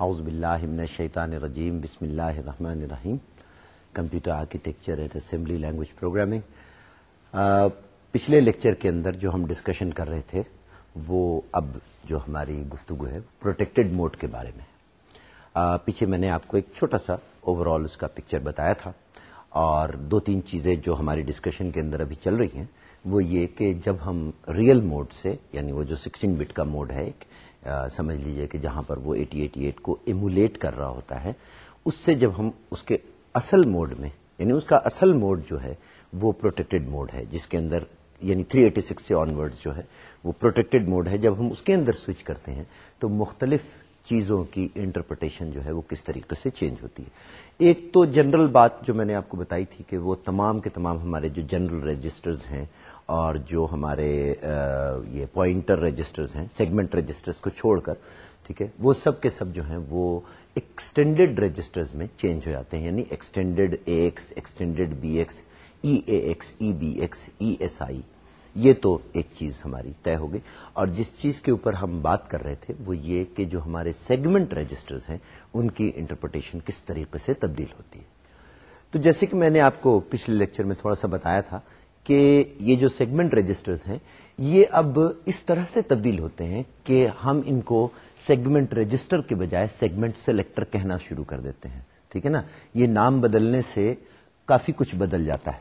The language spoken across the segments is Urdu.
اعوذ باللہ من الشیطان الرجیم بسم اللہ الرحمن الرحیم۔ Computer architecture and assembly language programming. پچھلے لیکچر کے اندر جو ہم ڈسکشن کر رہے تھے وہ اب جو ہماری گفتگو ہے پروٹیکٹڈ موڈ کے بارے میں آ, پیچھے میں نے آپ کو ایک چھوٹا سا اوور آل اس کا پکچر بتایا تھا۔ اور دو تین چیزیں جو ہماری ڈسکشن کے اندر ابھی چل رہی ہیں وہ یہ کہ جب ہم ریئل موڈ سے یعنی وہ جو سکسٹین بٹ کا موڈ ہے ایک سمجھ لیجیے کہ جہاں پر وہ ایٹی ایٹی ایٹ کو ایمولیٹ کر رہا ہوتا ہے، اس سے جب ہم اس کے اصل موڈ میں یعنی اس کا اصل موڈ جو ہے، وہ پروٹیکٹڈ موڈ ہے، جس کے اندر یعنی 386 سے آن ورڈ جو ہے، وہ پروٹیکٹڈ موڈ ہے۔ جب ہم اس کے اندر سوئچ کرتے ہیں، تو مختلف چیزوں کی انٹرپریٹیشن جو ہے، وہ کس طریقے سے چینج ہوتی ہے۔ ایک تو جنرل بات جو میں نے آپ کو بتائی تھی کہ وہ تمام کے تمام ہمارے جو جنرل رجسٹرز ہیں اور جو ہمارے یہ پوائنٹر رجسٹرز ہیں سیگمنٹ رجسٹرز کو چھوڑ کر، ٹھیک ہے، وہ سب کے سب جو ہیں وہ ایکسٹینڈیڈ رجسٹرز میں چینج ہو جاتے ہیں یعنی extended A X extended B X E A X E B X E S I یہ تو ایک چیز ہماری طے ہو گئی۔ اور جس چیز کے اوپر ہم بات کر رہے تھے، وہ یہ کہ جو ہمارے سیگمنٹ رجسٹرز ہیں، ان کی انٹرپریٹیشن کس طریقے سے تبدیل ہوتی ہے۔ تو جیسے کہ میں نے آپ کو پچھلے لیکچر میں تھوڑا سا بتایا تھا کہ یہ جو سیگمنٹ رجسٹرز ہیں یہ اب اس طرح سے تبدیل ہوتے ہیں کہ ہم ان کو سیگمنٹ رجسٹر کے بجائے سیگمنٹ سلیکٹر کہنا شروع کر دیتے ہیں۔ ٹھیک ہے نا؟ یہ نام بدلنے سے کافی کچھ بدل جاتا ہے۔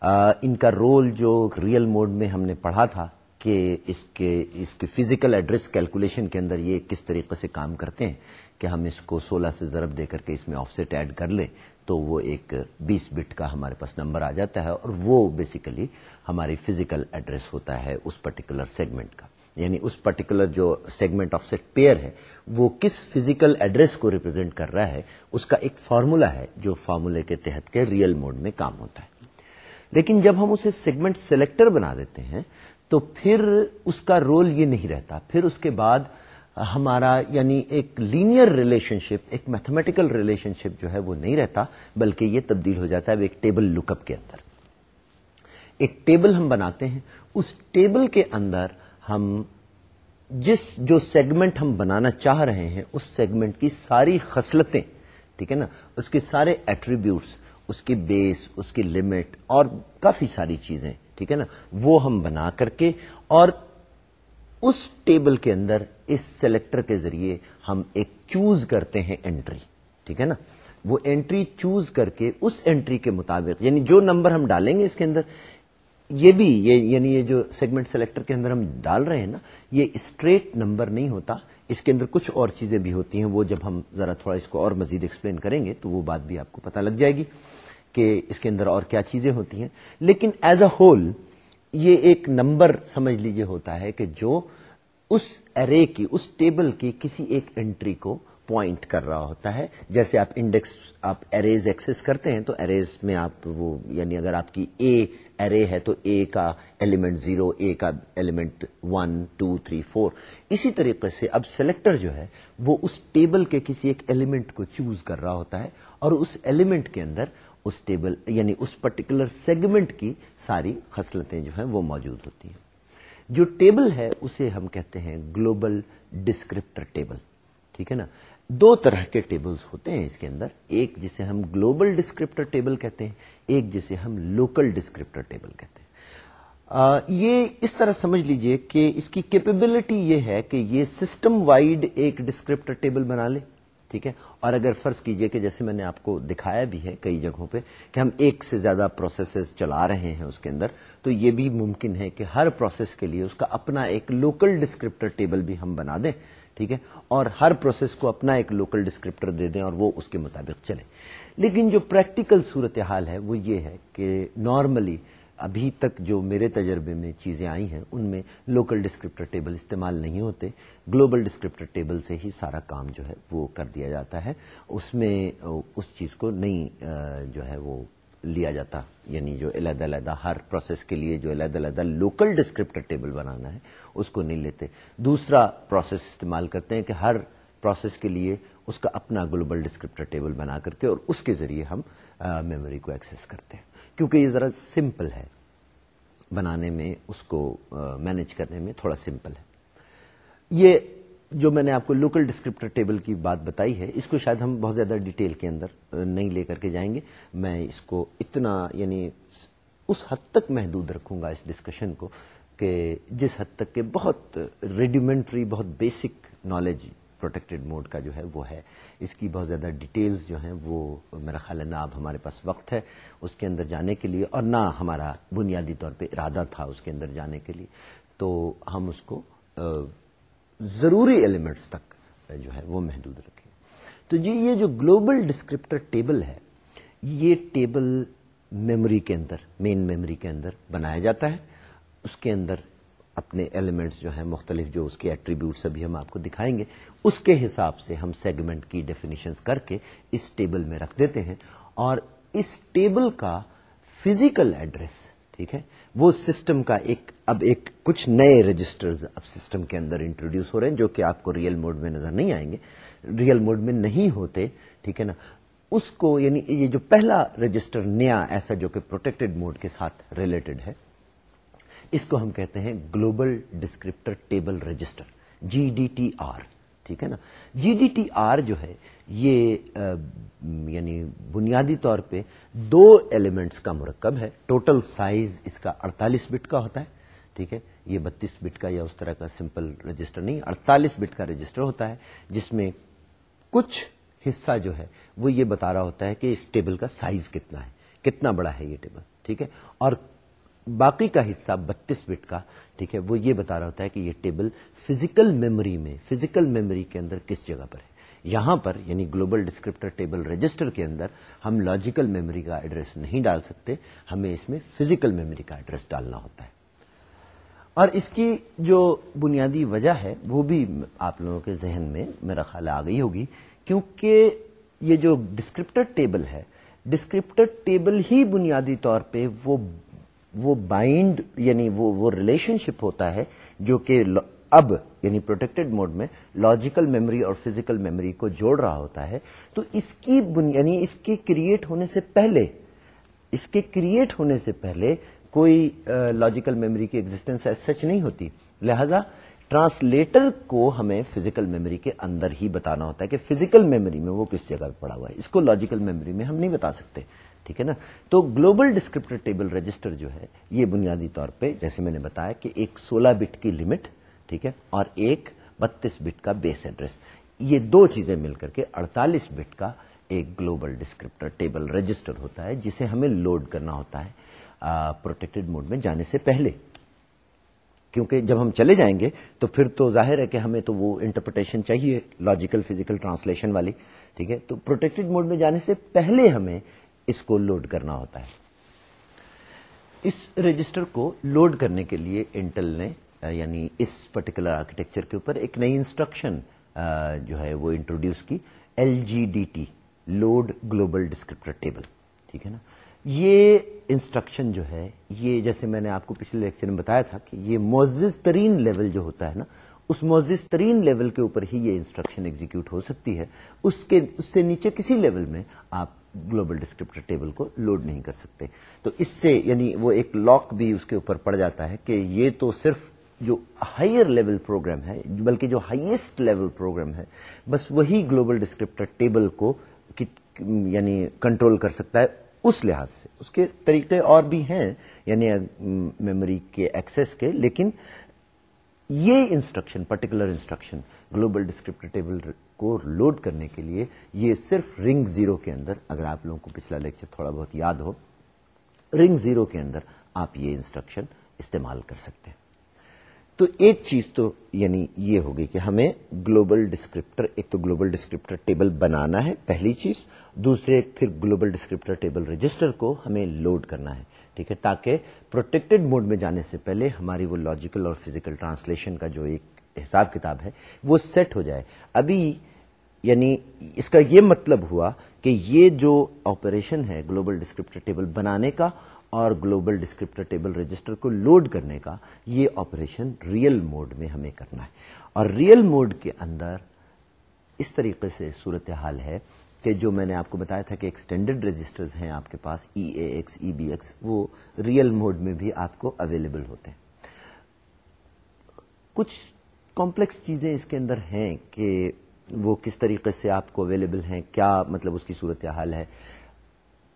آ, ان کا رول جو ریئل موڈ میں ہم نے پڑھا تھا کہ اس کے اس کے فزیکل ایڈریس کیلکولیشن کے اندر یہ کس طریقے سے کام کرتے ہیں کہ ہم اس کو سولہ سے ضرب دے کر کے اس میں آف سیٹ ایڈ کر لیں۔ تو وہ ایک بیس بٹ کا ہمارے پاس نمبر آ جاتا ہے اور وہ بیسیکلی ہماری فزیکل ایڈریس ہوتا ہے اس پرٹیکولر سیگمنٹ کا۔ یعنی اس پرٹیکولر جو سیگمنٹ آف سیٹ پیئر ہے، وہ کس فزیکل ایڈریس کو ریپرزینٹ کر رہا ہے، اس کا ایک فارمولا ہے جو فارمولے کے تحت کے ریئل موڈ میں کام ہوتا ہے۔ لیکن جب ہم اسے سیگمنٹ سلیکٹر بنا دیتے ہیں، تو پھر اس کا رول یہ نہیں رہتا۔ پھر اس کے بعد ہمارا یعنی ایک لینئر ریلیشن شپ ایک میتھمیٹیکل ریلیشن شپ جو ہے وہ نہیں رہتا، بلکہ یہ تبدیل ہو جاتا ہے ایک ٹیبل لک اپ کے اندر۔ ایک ٹیبل ہم بناتے ہیں، اس ٹیبل کے اندر ہم جس جو سیگمنٹ ہم بنانا چاہ رہے ہیں، اس سیگمنٹ کی ساری خصلتیں، ٹھیک ہے نا؟ اس کے سارے ایٹریبیوٹس اس کی بیس اس کی لمٹ اور کافی ساری چیزیں، ٹھیک ہے نا؟ وہ ہم بنا کر کے اور اس ٹیبل کے اندر، اس سلیکٹر کے ذریعے ہم ایک چوز کرتے ہیں انٹری، ٹھیک ہے نا؟ وہ انٹری چوز کر کے اس انٹری کے مطابق یعنی جو نمبر ہم ڈالیں گے اس کے اندر، یہ بھی، یہ یعنی یہ جو سیگمنٹ سلیکٹر کے اندر ہم ڈال رہے ہیں نا، یہ اسٹریٹ نمبر نہیں ہوتا۔ اس کے اندر کچھ اور چیزیں بھی ہوتی ہیں، وہ جب ہم ذرا تھوڑا اس کو اور مزید ایکسپلین کریں گے تو وہ بات بھی آپ کو پتا لگ جائے گی کہ اس کے اندر اور کیا چیزیں ہوتی ہیں۔ لیکن ایز اے ہول یہ ایک نمبر سمجھ لیجیے ہوتا ہے کہ جو اس ارے کی، اس ٹیبل کی کسی ایک انٹری کو پوائنٹ کر رہا ہوتا ہے۔ جیسے آپ انڈیکس آپ اریز ایکسس کرتے ہیں تو اریز میں آپ وہ یعنی اگر آپ کی اے ارے ہے تو اے کا ایلیمنٹ زیرو اے کا element one two three four اسی طریقے سے اب سلیکٹر جو ہے، وہ اس ٹیبل کے کسی ایک ایلیمنٹ کو چوز کر رہا ہوتا ہے اور اس ایلیمنٹ کے اندر اس ٹیبل یعنی اس پرٹیکولر سیگمنٹ کی ساری خصلتیں جو ہیں وہ موجود ہوتی ہیں۔ جو ٹیبل ہے اسے ہم کہتے ہیں گلوبل ڈسکرپٹر ٹیبل ٹھیک ہے نا؟ دو طرح کے ٹیبلز ہوتے ہیں اس کے اندر۔ ایک جسے ہم گلوبل ڈسکرپٹر ٹیبل کہتے ہیں ایک جسے ہم لوکل ڈسکرپٹر ٹیبل کہتے ہیں۔ آ, یہ اس طرح سمجھ لیجیے کہ اس کی کیپیبلٹی یہ ہے کہ یہ سسٹم وائڈ ایک ڈسکرپٹر ٹیبل بنا لے۔ ٹھیک ہے؟ اور اگر فرض کیجیے کہ جیسے میں نے آپ کو دکھایا بھی ہے کئی جگہوں پہ کہ ہم ایک سے زیادہ پروسیسز چلا رہے ہیں اس کے اندر، تو یہ بھی ممکن ہے کہ ہر پروسیس کے لیے اس کا اپنا ایک لوکل ڈسکرپٹر ٹیبل بھی ہم بنا دیں، ٹھیک ہے؟ اور ہر پروسیس کو اپنا ایک لوکل ڈسکرپٹر دے دیں اور وہ اس کے مطابق چلے۔ لیکن جو پریکٹیکل صورتحال ہے وہ یہ ہے کہ نارملی ابھی تک جو میرے تجربے میں چیزیں آئی ہیں، ان میں لوکل ڈسکرپٹر ٹیبل استعمال نہیں ہوتے۔ گلوبل ڈسکرپٹر ٹیبل سے ہی سارا کام جو ہے وہ کر دیا جاتا ہے۔ اس میں، اس چیز کو نہیں جو ہے وہ لیا جاتا۔ یعنی جو علیحدہ علیحدہ ہر پروسیس کے لیے جو علیحدہ علیحدہ لوکل ڈسکرپٹر ٹیبل بنانا ہے، اس کو نہیں لیتے۔ دوسرا پروسیس استعمال کرتے ہیں کہ ہر پروسیس کے لیے اس کا اپنا گلوبل ڈسکرپٹر ٹیبل بنا کر کے اور اس کے ذریعے ہم میموری کو ایکسس کرتے ہیں۔ کیونکہ یہ ذرا سمپل ہے۔ بنانے میں اس کو مینج کرنے میں تھوڑا سمپل ہے۔ یہ جو میں نے آپ کو لوکل ڈسکرپٹر ٹیبل کی بات بتائی ہے، اس کو شاید ہم بہت زیادہ ڈیٹیل کے اندر نہیں لے کر کے جائیں گے۔ میں اس کو اتنا یعنی اس حد تک محدود رکھوں گا اس ڈسکشن کو کہ جس حد تک کہ بہت ریڈیمنٹری بہت بیسک نالج پروٹیکٹڈ موڈ کا جو ہے وہ ہے۔ اس کی بہت زیادہ ڈیٹیلز جو ہیں وہ میرا خیال ہے نہ اب ہمارے پاس وقت ہے اس کے اندر جانے کے لیے اور نہ ہمارا بنیادی طور پہ ارادہ تھا اس کے اندر جانے کے لیے۔ تو ہم اس کو ضروری ایلیمنٹس تک جو ہے وہ محدود رکھیں۔ تو جی یہ جو گلوبل ڈسکرپٹر ٹیبل ہے، یہ ٹیبل میموری کے اندر مین میموری کے اندر بنایا جاتا ہے۔ اس کے اندر اپنے ایلیمنٹس جو ہیں، مختلف جو اس کے ایٹریبیوٹس ابھی ہم آپ کو دکھائیں گے، اس کے حساب سے ہم سیگمنٹ کی ڈیفینیشنز کر کے اس ٹیبل میں رکھ دیتے ہیں۔ اور اس ٹیبل کا فزیکل ایڈریس ٹھیک ہے؟ وہ سسٹم کا ایک، اب ایک کچھ نئے رجسٹرز اب سسٹم کے اندر انٹروڈیوس ہو رہے ہیں، جو کہ آپ کو ریئل موڈ میں نظر نہیں آئیں گے۔ ریئل موڈ میں نہیں ہوتے، ٹھیک ہے نا؟ اس کو یعنی یہ جو پہلا رجسٹر نیا ایسا جو کہ پروٹیکٹڈ موڈ کے ساتھ ریلیٹڈ ہے اس کو ہم کہتے ہیں global descriptor table register G D T R, ٹھیک ہے نا؟ جی ڈی ٹی آر جو ہے، یہ یعنی بنیادی طور پہ دو ایلیمنٹس کا مرکب ہے، ٹوٹل سائز اس کا اڑتالیس بٹ کا ہوتا ہے، ٹھیک ہے؟ یہ بتیس بٹ کا یا اس طرح کا سمپل رجسٹر نہیں، اڑتالیس بٹ کا رجسٹر ہوتا ہے، جس میں کچھ حصہ جو ہے، وہ یہ بتا رہا ہوتا ہے کہ اس ٹیبل کا سائز کتنا ہے، کتنا بڑا ہے یہ ٹیبل، ٹھیک ہے؟ اور باقی کا حصہ بتیس بٹ کا، ٹھیک ہے، وہ یہ بتا رہا ہوتا ہے کہ یہ ٹیبل فزیکل میموری میں، فزیکل میموری کے اندر کس جگہ پر ہے؟ یہاں پر یعنی گلوبل ڈسکرپٹر ٹیبل رجسٹر کے اندر، ہم لاجیکل میموری کا ایڈریس نہیں ڈال سکتے، ہمیں اس میں فزیکل میموری کا ایڈریس ڈالنا ہوتا ہے۔ اور اس کی جو بنیادی وجہ ہے، وہ بھی آپ لوگوں کے ذہن میں میرا خیال آ گئی ہوگی، کیونکہ یہ جو ڈسکرپٹر ٹیبل ہے، ڈسکرپٹر ٹیبل ہی بنیادی طور پہ وہ وہ بائنڈ یعنی وہ وہ ریلیشن شپ ہوتا ہے جو کہ اب یعنی پروٹیکٹڈ موڈ میں لاجیکل میموری اور فزیکل میموری کو جوڑ رہا ہوتا ہے، تو اس کی یعنی اس کے کریٹ ہونے سے پہلے، اس کے کریٹ ہونے سے پہلے کوئی لاجیکل میموری کی ایگزٹینس سچ نہیں ہوتی۔ لہذا ٹرانسلیٹر کو ہمیں فزیکل میموری کے اندر ہی بتانا ہوتا ہے کہ فزیکل میموری میں وہ کس جگہ پڑا ہوا ہے۔ اس کو لاجیکل میموری میں ہم نہیں بتا سکتے۔ ٹھیک ہے نا؟ تو گلوبل ڈسکرپٹر ٹیبل رجسٹر جو ہے، یہ بنیادی طور پہ جیسے میں نے بتایا کہ ایک سولہ بٹ کی لمٹ، ٹھیک ہے، اور ایک بتیس بٹ کا بیس ایڈریس۔ یہ دو چیزیں مل کر کے اڑتالیس بٹ کا ایک گلوبل ڈسکرپٹر ٹیبل رجسٹر ہوتا ہے، جسے ہمیں لوڈ کرنا ہوتا ہے پروٹیکٹڈ موڈ میں جانے سے پہلے۔ کیونکہ جب ہم چلے جائیں گے، تو پھر تو ظاہر ہے کہ ہمیں تو وہ انٹرپریٹیشن چاہیے لاجیکل فزیکل ٹرانسلیشن والی، ٹھیک ہے؟ تو پروٹیکٹڈ موڈ میں جانے سے پہلے ہمیں اس کو لوڈ کرنا ہوتا ہے۔ اس رجسٹر کو لوڈ کرنے کے لیے انٹل نے یعنی اس پرٹیکولر آرکیٹیکچر کے اوپر ایک نئی انسٹرکشن جو ہے وہ انٹروڈیوس کی L G D T load global descriptor table. ٹھیک ہے نا؟ یہ انسٹرکشن جو ہے، یہ جیسے میں نے آپ کو پچھلے لیکچر میں بتایا تھا کہ یہ معزز ترین لیول جو ہوتا ہے نا، اس معزز ترین لیول کے اوپر ہی یہ انسٹرکشن ایگزیکیوٹ ہو سکتی ہے۔ اس کے، اس سے نیچے کسی لیول میں آپ گلوبل ڈسکرپٹر ٹیبل کو لوڈ نہیں کر سکتے۔ تو اس سے یعنی وہ ایک لاک بھی اس کے اوپر پڑ جاتا ہے کہ یہ تو صرف جو ہائر لیول پروگرام ہے، بلکہ جو ہائیسٹ لیول پروگرام ہے، بس وہی گلوبل ڈسکرپٹر ٹیبل کو یعنی کنٹرول کر سکتا ہے اس لحاظ سے۔ اس کے طریقے اور بھی ہیں یعنی میموری کے ایکسس کے، لیکن یہ instruction particular instruction global descriptor table کو لوڈ کرنے کے لیے یہ صرف رنگ زیرو کے اندر، اگر آپ لوگوں کو پچھلا لیکچر تھوڑا بہت یاد ہو، رنگ زیرو کے اندر آپ یہ انسٹرکشن استعمال کر سکتے ہیں۔ تو ایک چیز تو یعنی یہ ہوگی کہ ہمیں گلوبل ڈسکرپٹر، ایک تو گلوبل ڈسکرپٹر ٹیبل بنانا ہے، پہلی چیز، دوسرے پھر گلوبل ڈسکرپٹر ٹیبل رجسٹر کو ہمیں لوڈ کرنا ہے، ٹھیک ہے؟ تاکہ پروٹیکٹڈ موڈ میں جانے سے پہلے ہماری وہ لاجیکل اور فزیکل ٹرانسلیشن کا جو ایک حساب کتاب ہے، وہ سیٹ ہو جائے۔ ابھی یعنی اس کا یہ مطلب ہوا کہ یہ جو آپریشن ہے گلوبل ڈسکرپٹر ٹیبل بنانے کا اور گلوبل ڈسکرپٹر ٹیبل رجسٹر کو لوڈ کرنے کا، یہ آپریشن ریئل موڈ میں ہمیں کرنا ہے۔ اور ریئل موڈ کے اندر اس طریقے سے صورتحال ہے کہ جو میں نے آپ کو بتایا تھا کہ ایکسٹینڈیڈ رجسٹرز ہیں آپ کے پاس E A X E B X وہ ریئل موڈ میں بھی آپ کو اویلیبل ہوتے ہیں۔ کچھ کمپلیکس چیزیں اس کے اندر ہیں کہ وہ کس طریقے سے آپ کو اویلیبل ہیں، کیا مطلب اس کی صورت حال ہے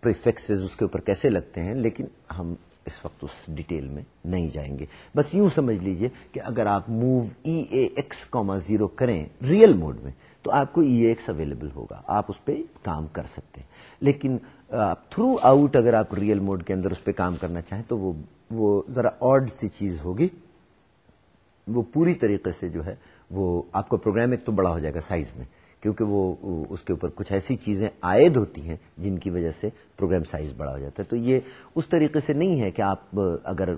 اس کے اوپر کیسے لگتے ہیں، لیکن ہم اس وقت اس ڈیٹیل میں نہیں جائیں گے۔ بس یوں سمجھ لیجیے کہ اگر آپ move E A X comma zero کریں ریئل موڈ میں، تو آپ کو ای اے ایکس اویلیبل ہوگا۔ آپ اس پہ کام کر سکتے ہیں۔ لیکن تھرو آؤٹ اگر آپ ریئل موڈ کے اندر اس پہ کام کرنا چاہیں تو وہ وہ ذرا آڈ سی چیز ہوگی۔ وہ پوری طریقے سے جو ہے وہ آپ کا پروگرام ایک تو بڑا ہو جائے گا سائز میں، کیونکہ وہ، اس کے اوپر کچھ ایسی چیزیں عائد ہوتی ہیں جن کی وجہ سے پروگرام سائز بڑا ہو جاتا ہے۔ تو یہ اس طریقے سے نہیں ہے کہ آپ، اگر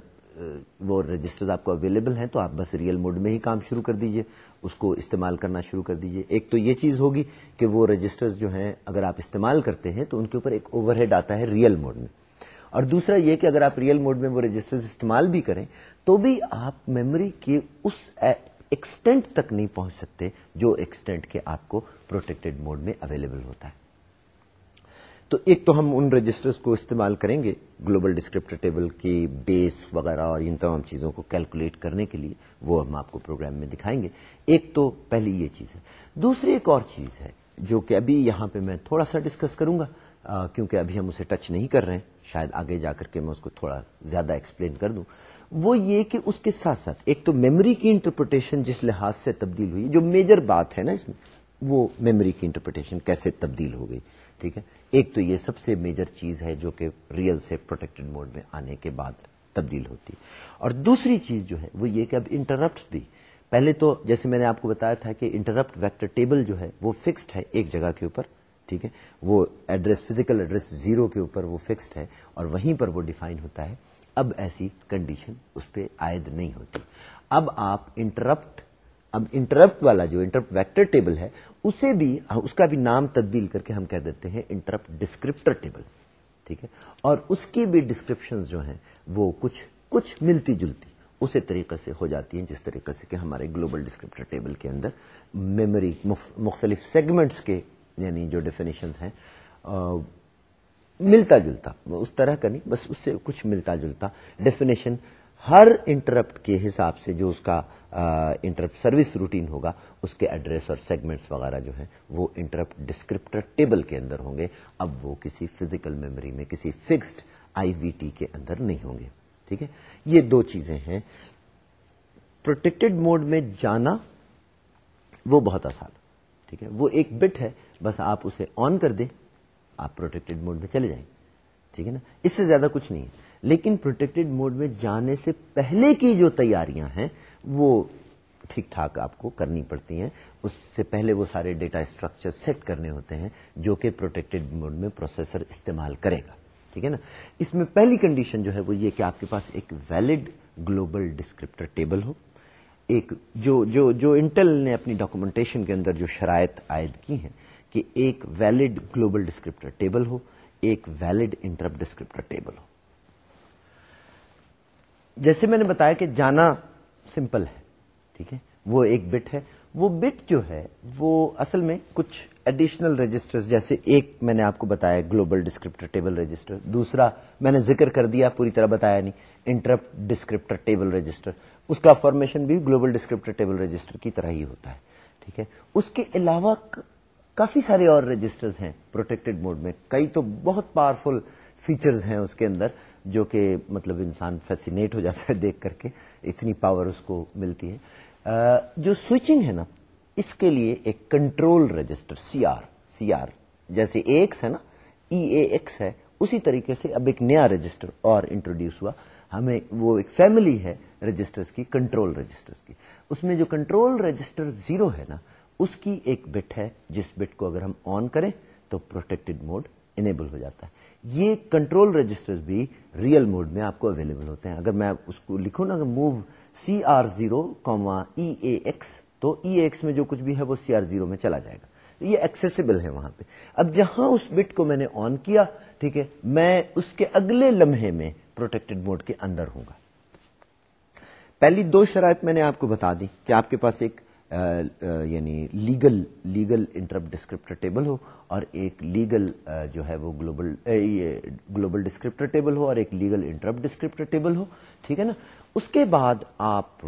وہ رجسٹر آپ کو اویلیبل ہیں تو آپ بس ریئل موڈ میں ہی کام شروع کر دیجیے، اس کو استعمال کرنا شروع کر دیجیے۔ ایک تو یہ چیز ہوگی کہ وہ رجسٹرز جو ہیں اگر آپ استعمال کرتے ہیں تو ان کے اوپر ایک اوور ہیڈ آتا ہے ریئل موڈ میں۔ اور دوسرا یہ کہ اگر آپ ریئل موڈ میں وہ رجسٹرز استعمال بھی کریں تو بھی آپ میموری کے اس ایکسٹینٹ تک نہیں پہنچ سکتے جو ایکسٹینٹ کے آپ کو پروٹیکٹڈ موڈ میں اویلیبل ہوتا ہے۔ تو ایک تو ہم ان رجسٹرز کو استعمال کریں گے گلوبل ڈسکرپٹر ٹیبل کی بیس وغیرہ اور ان تمام چیزوں کو کیلکولیٹ کرنے کے لیے، وہ ہم آپ کو پروگرام میں دکھائیں گے۔ ایک تو پہلی یہ چیز ہے۔ دوسری ایک اور چیز ہے جو کہ ابھی یہاں پہ میں تھوڑا سا ڈسکس کروں گا کیونکہ ابھی ہم اسے ٹچ نہیں کر رہے ہیں۔ شاید آگے جا کر کے میں اس کو تھوڑا زیادہ ایکسپلین کر دوں۔ وہ یہ کہ اس کے ساتھ ساتھ ایک تو میموری کی انٹرپریٹیشن جس لحاظ سے تبدیل ہوئی، جو میجر بات ہے نا اس میں، وہ میموری کی انٹرپریٹیشن کیسے تبدیل ہو گئی، ٹھیک ہے؟ ایک تو یہ سب سے میجر چیز ہے جو کہ ریئل سے پروٹیکٹڈ موڈ میں آنے کے بعد تبدیل ہوتی۔ اور دوسری چیز جو ہے، وہ یہ کہ اب انٹرپٹ بھی۔ پہلے تو جیسے میں نے آپ کو بتایا تھا کہ انٹرپٹ ویکٹر ٹیبل جو ہے، وہ فکسڈ ہے ایک جگہ کے اوپر، ٹھیک ہے؟ وہ ایڈریس فزیکل ایڈریس زیرو کے اوپر وہ فکسڈ ہے اور وہیں پر وہ ڈیفائن ہوتا ہے۔ اب ایسی کنڈیشن اس پہ عائد نہیں ہوتی۔ اب آپ انٹرپٹ اب انٹرپٹ والا جو انٹرپٹ ویکٹر ٹیبل ہے، اسے بھی اس کا بھی نام تبدیل کر کے ہم کہہ دیتے ہیں انٹرپٹ ڈسکرپٹر ٹیبل ٹھیک ہے؟ اور اس کی بھی ڈسکرپشن جو ہیں، وہ کچھ کچھ ملتی جلتی اسی طریقے سے ہو جاتی ہیں، جس طریقے سے کہ ہمارے گلوبل ڈسکرپٹر ٹیبل کے اندر میموری مختلف سیگمنٹس کے یعنی جو ڈیفینیشن ہیں ملتا جلتا۔ اس طرح کا نہیں، بس اس سے کچھ ملتا جلتا۔ ڈیفینیشن ہر انٹرپٹ کے حساب سے جو اس کا انٹرپٹ سروس روٹین ہوگا، اس کے ایڈریس اور سیگمنٹس وغیرہ جو ہیں، وہ انٹرپٹ ڈسکرپٹر ٹیبل کے اندر ہوں گے۔ اب وہ کسی فزیکل میموری میں، کسی فکسڈ آئی وی ٹی کے اندر نہیں ہوں گے۔ ٹھیک ہے؟ یہ دو چیزیں ہیں۔ پروٹیکٹڈ موڈ میں جانا وہ بہت آسان۔ ٹھیک ہے؟ وہ ایک بٹ ہے، بس آپ اسے آن کر دیں۔ آپ پروٹیکٹڈ موڈ میں چلے جائیں۔ ٹھیک ہے نا؟ اس سے زیادہ کچھ نہیں ہے۔ لیکن پروٹیکٹڈ موڈ میں جانے سے پہلے کی جو تیاریاں ہیں، وہ ٹھیک ٹھاک آپ کو کرنی پڑتی ہیں۔ اس سے پہلے وہ سارے ڈیٹا اسٹرکچر سیٹ کرنے ہوتے ہیں، جو کہ پروٹیکٹڈ موڈ میں پروسیسر استعمال کرے گا۔ ٹھیک ہے نا؟ اس میں پہلی کنڈیشن جو ہے وہ یہ کہ آپ کے پاس ایک ویلڈ گلوبل ڈسکرپٹر ٹیبل ہو۔ ایک جو جو جو انٹل نے اپنی ڈاکومنٹیشن کے اندر جو شرائط عائد کی ہیں کہ ایک ویلڈ گلوبل ڈسکرپٹر ٹیبل ہو، ایک ویلڈ انٹرپ ڈسکرپٹر ٹیبل ہو۔ جیسے میں نے بتایا کہ جانا سمپل ہے، ٹھیک ہے؟ وہ ایک بٹ ہے۔ وہ بٹ جو ہے، وہ اصل میں کچھ ایڈیشنل رجسٹر جیسے ایک میں نے آپ کو بتایا گلوبل ڈسکرپٹر ٹیبل رجسٹر دوسرا میں نے ذکر کر دیا، پوری طرح بتایا نہیں انٹرپٹ ڈسکرپٹر ٹیبل رجسٹر اس کا فارمیشن بھی گلوبل ڈسکرپٹر ٹیبل رجسٹر کی طرح ہی ہوتا ہے، ٹھیک ہے؟ اس کے علاوہ کافی سارے اور رجسٹرز ہیں پروٹیکٹڈ موڈ میں۔ کئی تو بہت پاورفل فیچرز ہیں اس کے اندر جو کہ مطلب انسان فیسینیٹ ہو جاتا ہے دیکھ کر کے۔ اتنی پاور اس کو ملتی ہے۔ جو سوئچنگ ہے نا، اس کے لیے ایک control register C R C R جیسے ایکس ہے نا ای اے ایکس ہے، اسی طریقے سے اب ایک نیا رجسٹر اور انٹروڈیوس ہوا۔ ہمیں وہ ایک فیملی ہے رجسٹرز کی کنٹرول رجسٹرز کی۔ اس میں جو کنٹرول رجسٹر زیرو ہے نا اس کی ایک بٹ ہے۔ جس بٹ کو اگر ہم آن کریں تو پروٹیکٹڈ موڈ انیبل ہو جاتا ہے۔ یہ کنٹرول رجسٹر بھی ریئل موڈ میں آپ کو اویلیبل ہوتے ہیں۔ اگر میں اس کو لکھوں نا move C R zero comma E A X تو ای ایکس میں جو کچھ بھی ہے وہ سی آر زیرو میں چلا جائے گا۔ یہ ایکسیسیبل ہے وہاں پہ۔ اب جہاں اس بٹ کو میں نے آن کیا، ٹھیک ہے، میں اس کے اگلے لمحے میں پروٹیکٹڈ موڈ کے اندر ہوں گا۔ پہلی دو شرائط میں نے آپ کو بتا دی کہ آپ کے پاس ایک یعنی legal legal interrupt descriptor table ہو اور ایک لیگل جو ہے وہ گلوبل گلوبل ڈسکرپٹر ٹیبل ہو اور ایک لیگل انٹرپٹ ڈسکرپٹر ٹیبل ہو، ٹھیک ہے نا؟ اس کے بعد آپ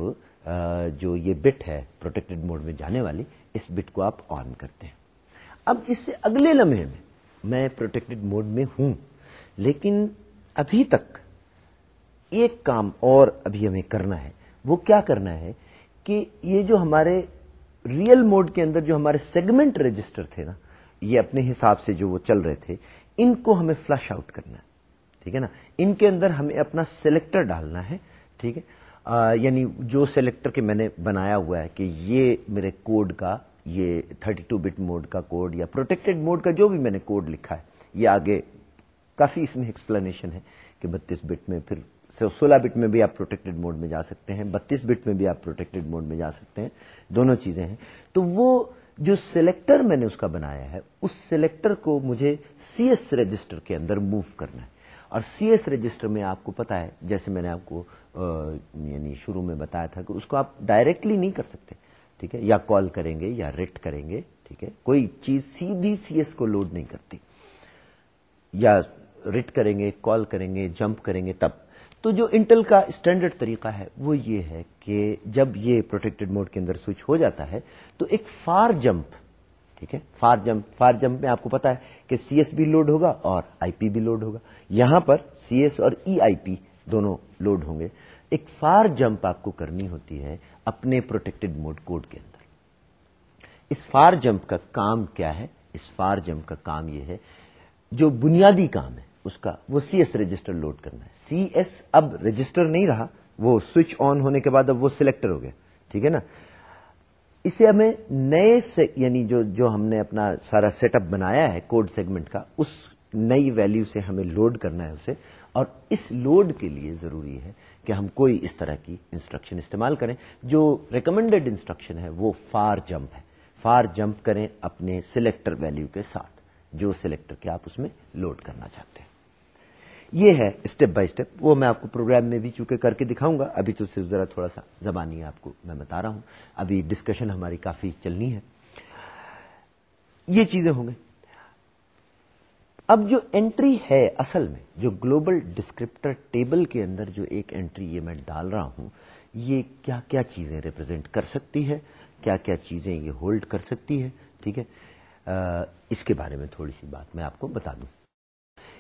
جو یہ بٹ ہے پروٹیکٹڈ موڈ میں جانے والی، اس بٹ کو آپ آن کرتے ہیں۔ اب اس سے اگلے لمحے میں میں پروٹیکٹڈ موڈ میں ہوں، لیکن ابھی تک ایک کام اور ابھی ہمیں کرنا ہے۔ وہ کیا کرنا ہے؟ کہ یہ جو ہمارے ریئل موڈ کے اندر جو ہمارے سیگمنٹ رجسٹر تھے نا، یہ اپنے حساب سے جو وہ چل رہے تھے، ان کو ہمیں فلش آؤٹ کرنا ہے، ٹھیک ہے نا؟ ان کے اندر ہمیں اپنا سلیکٹر ڈالنا ہے، ٹھیک ہے؟ یعنی جو سلیکٹر کے میں نے بنایا ہوا ہے کہ یہ میرے کوڈ کا، یہ 32 بٹ موڈ کا کوڈ یا پروٹیکٹڈ موڈ کا جو بھی میں نے کوڈ لکھا ہے، یہ آگے کافی اس میں ایکسپلینیشن ہے کہ بتیس بٹ میں پھر سولہ بٹ میں بھی آپ پروٹیکٹڈ موڈ میں جا سکتے ہیں، بتیس بٹ میں بھی آپ پروٹیکٹڈ موڈ میں جا سکتے ہیں، دونوں چیزیں ہیں۔ تو وہ جو سلیکٹر میں نے اس کا بنایا ہے، اس سلیکٹر کو مجھے سی ایس رجسٹر کے اندر موو کرنا ہے۔ اور سی ایس رجسٹر میں آپ کو پتا ہے، جیسے میں نے آپ کو یعنی شروع میں بتایا تھا کہ اس کو آپ ڈائریکٹلی نہیں کر سکتے، ٹھیک ہے؟ یا کال کریں گے یا ریٹ کریں گے، ٹھیک ہے؟ کوئی چیز سیدھی سی ایس کو لوڈ نہیں کرتی۔ یا ریٹ کریں گے کال کریں گے جمپ کریں گے، تب تو جو انٹل کا اسٹینڈرڈ طریقہ ہے وہ یہ ہے کہ جب یہ پروٹیکٹڈ موڈ کے اندر سوئچ ہو جاتا ہے تو ایک فار جمپ، ٹھیک ہے، فار جمپ فار جمپ میں آپ کو پتا ہے کہ سی ایس بھی لوڈ ہوگا اور آئی پی بھی لوڈ ہوگا۔ یہاں پر سی ایس اور ای آئی پی دونوں لوڈ ہوں گے۔ ایک فار جمپ آپ کو کرنی ہوتی ہے اپنے پروٹیکٹڈ موڈ کوڈ کے اندر۔ اس فار جمپ کا کام کیا ہے؟ اس فار جمپ کا کام یہ ہے، جو بنیادی کام ہے اس کا، وہ سی ایس رجسٹر لوڈ کرنا ہے۔ سی ایس اب رجسٹر نہیں رہا، وہ سوئچ آن ہونے کے بعد اب وہ سلیکٹر ہو گیا۔ ٹھیک ہے نا؟ اسے ہمیں نئے سے یعنی جو جو ہم نے اپنا سارا سیٹ اپ بنایا ہے کوڈ سیگمنٹ کا، اس نئی ویلو سے ہمیں لوڈ کرنا ہے اسے۔ اور اس لوڈ کے لیے ضروری ہے کہ ہم کوئی اس طرح کی انسٹرکشن استعمال کریں۔ جو ریکمینڈیڈ انسٹرکشن ہے، وہ فار جمپ ہے۔ فار جمپ کریں اپنے سلیکٹر ویلو کے ساتھ، جو سلیکٹر کے آپ اس میں لوڈ کرنا چاہتے ہیں۔ یہ ہے اسٹیپ بائی اسٹیپ وہ میں آپ کو پروگرام میں بھی چونکہ کر کے دکھاؤں گا، ابھی تو صرف ذرا تھوڑا سا زبانی آپ کو میں بتا رہا ہوں۔ ابھی ڈسکشن ہماری کافی چلنی ہے۔ یہ چیزیں ہوں گے اب جو انٹری ہے اصل میں، جو گلوبل ڈسکرپٹر ٹیبل کے اندر جو ایک انٹری یہ میں ڈال رہا ہوں، یہ کیا کیا چیزیں ریپرزینٹ کر سکتی ہے؟ کیا کیا چیزیں یہ ہولڈ کر سکتی ہے؟ ٹھیک ہے؟ اس کے بارے میں تھوڑی سی بات میں آپ کو بتا دوں۔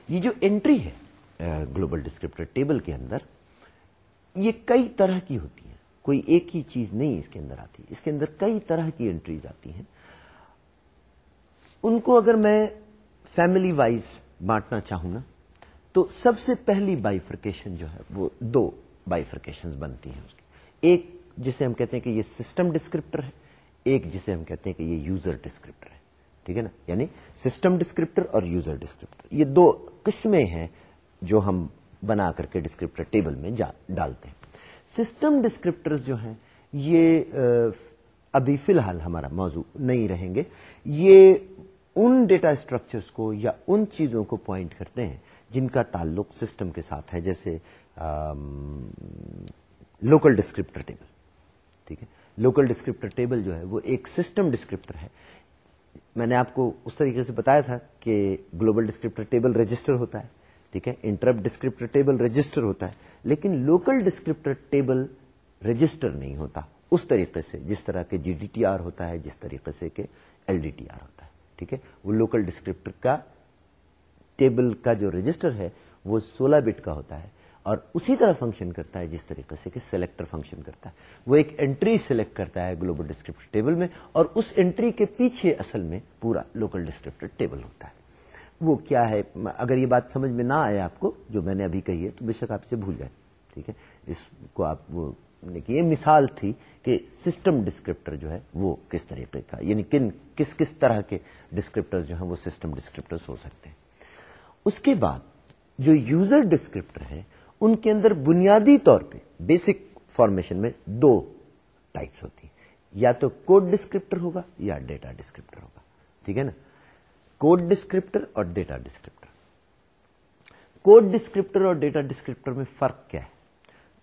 یہ جو انٹری ہے گلوبل ڈسکرپٹر ٹیبل کے اندر، یہ کئی طرح کی ہوتی ہیں۔ کوئی ایک ہی چیز نہیں اس کے اندر آتی۔ اس کے اندر کئی طرح کی انٹریز آتی ہیں۔ ان کو اگر میں فیملی وائز بانٹنا چاہوں نا، تو سب سے پہلی بائیفرکیشن جو ہے، وہ دو بائیفرکیشن بنتی ہیں اس کی۔ ایک جسے ہم کہتے ہیں کہ یہ سسٹم ڈسکرپٹر ہے، ایک جسے ہم کہتے ہیں کہ یہ یوزر ڈسکرپٹر ہے۔ ٹھیک ہے نا؟ یعنی سسٹم ڈسکرپٹر اور یوزر ڈسکرپٹر یہ دو قسمیں ہیں جو ہم بنا کر کے ڈسکرپٹر ٹیبل میں ڈالتے ہیں۔ سسٹم ڈسکرپٹر جو ہیں، یہ ابھی فی الحال ہمارا موضوع نہیں رہیں گے۔ یہ ان ڈیٹا اسٹرکچرس کو یا ان چیزوں کو پوائنٹ کرتے ہیں جن کا تعلق سسٹم کے ساتھ ہے، جیسے لوکل ڈسکرپٹر ٹیبل ٹھیک ہے؟ لوکل ڈسکرپٹر ٹیبل جو ہے، وہ ایک سسٹم ڈسکرپٹر ہے۔ میں نے آپ کو اس طریقے سے بتایا تھا کہ گلوبل ڈسکرپٹر ٹیبل رجسٹر ہوتا ہے۔ ٹھیک ہے، انٹرپٹ ڈسکرپٹر ٹیبل رجسٹر ہوتا ہے، لیکن لوکل ڈسکرپٹر ٹیبل رجسٹر نہیں ہوتا، اس طریقے سے جس طرح کے جی ڈی ٹی آر ہوتا ہے، جس طریقے سے کہ ایل ڈی ٹی آر ہوتا ہے، ٹھیک ہے؟ وہ لوکل ڈسکرپٹر کا ٹیبل کا جو رجسٹر ہے، وہ سولہ بٹ کا ہوتا ہے اور اسی طرح فنکشن کرتا ہے جس طریقے سے کہ سلیکٹر فنکشن کرتا ہے۔ وہ ایک انٹری سلیکٹ کرتا ہے گلوبل ڈسکرپٹر ٹیبل میں اور اس انٹری کے پیچھے اصل میں پورا لوکل ڈسکرپٹر ٹیبل ہوتا ہے۔ وہ کیا ہے؟ اگر یہ بات سمجھ میں نہ آئے آپ کو، جو میں نے ابھی کہی ہے، تو بے شک آپ اسے بھول جائیں، ٹھیک ہے؟ اس کو آپ وہ یہ مثال تھی کہ سسٹم ڈسکرپٹر جو ہے، وہ کس طریقے کا یعنی کن، کس کس طرح کے ڈسکرپٹر جو ہیں، وہ سسٹم ڈسکرپٹر ہو سکتے ہیں۔ اس کے بعد جو یوزر ڈسکرپٹر ہے، ان کے اندر بنیادی طور پہ بیسک فارمیشن میں دو ٹائپس ہوتی ہیں۔ یا تو کوڈ ڈسکرپٹر ہوگا، یا ڈیٹا ڈسکرپٹر ہوگا، ٹھیک ہے نا؟ کوڈ ڈسکرپٹر اور ڈیٹا ڈسکرپٹر۔ کوڈ ڈسکرپٹر اور ڈیٹا ڈسکرپٹر میں فرق کیا ہے؟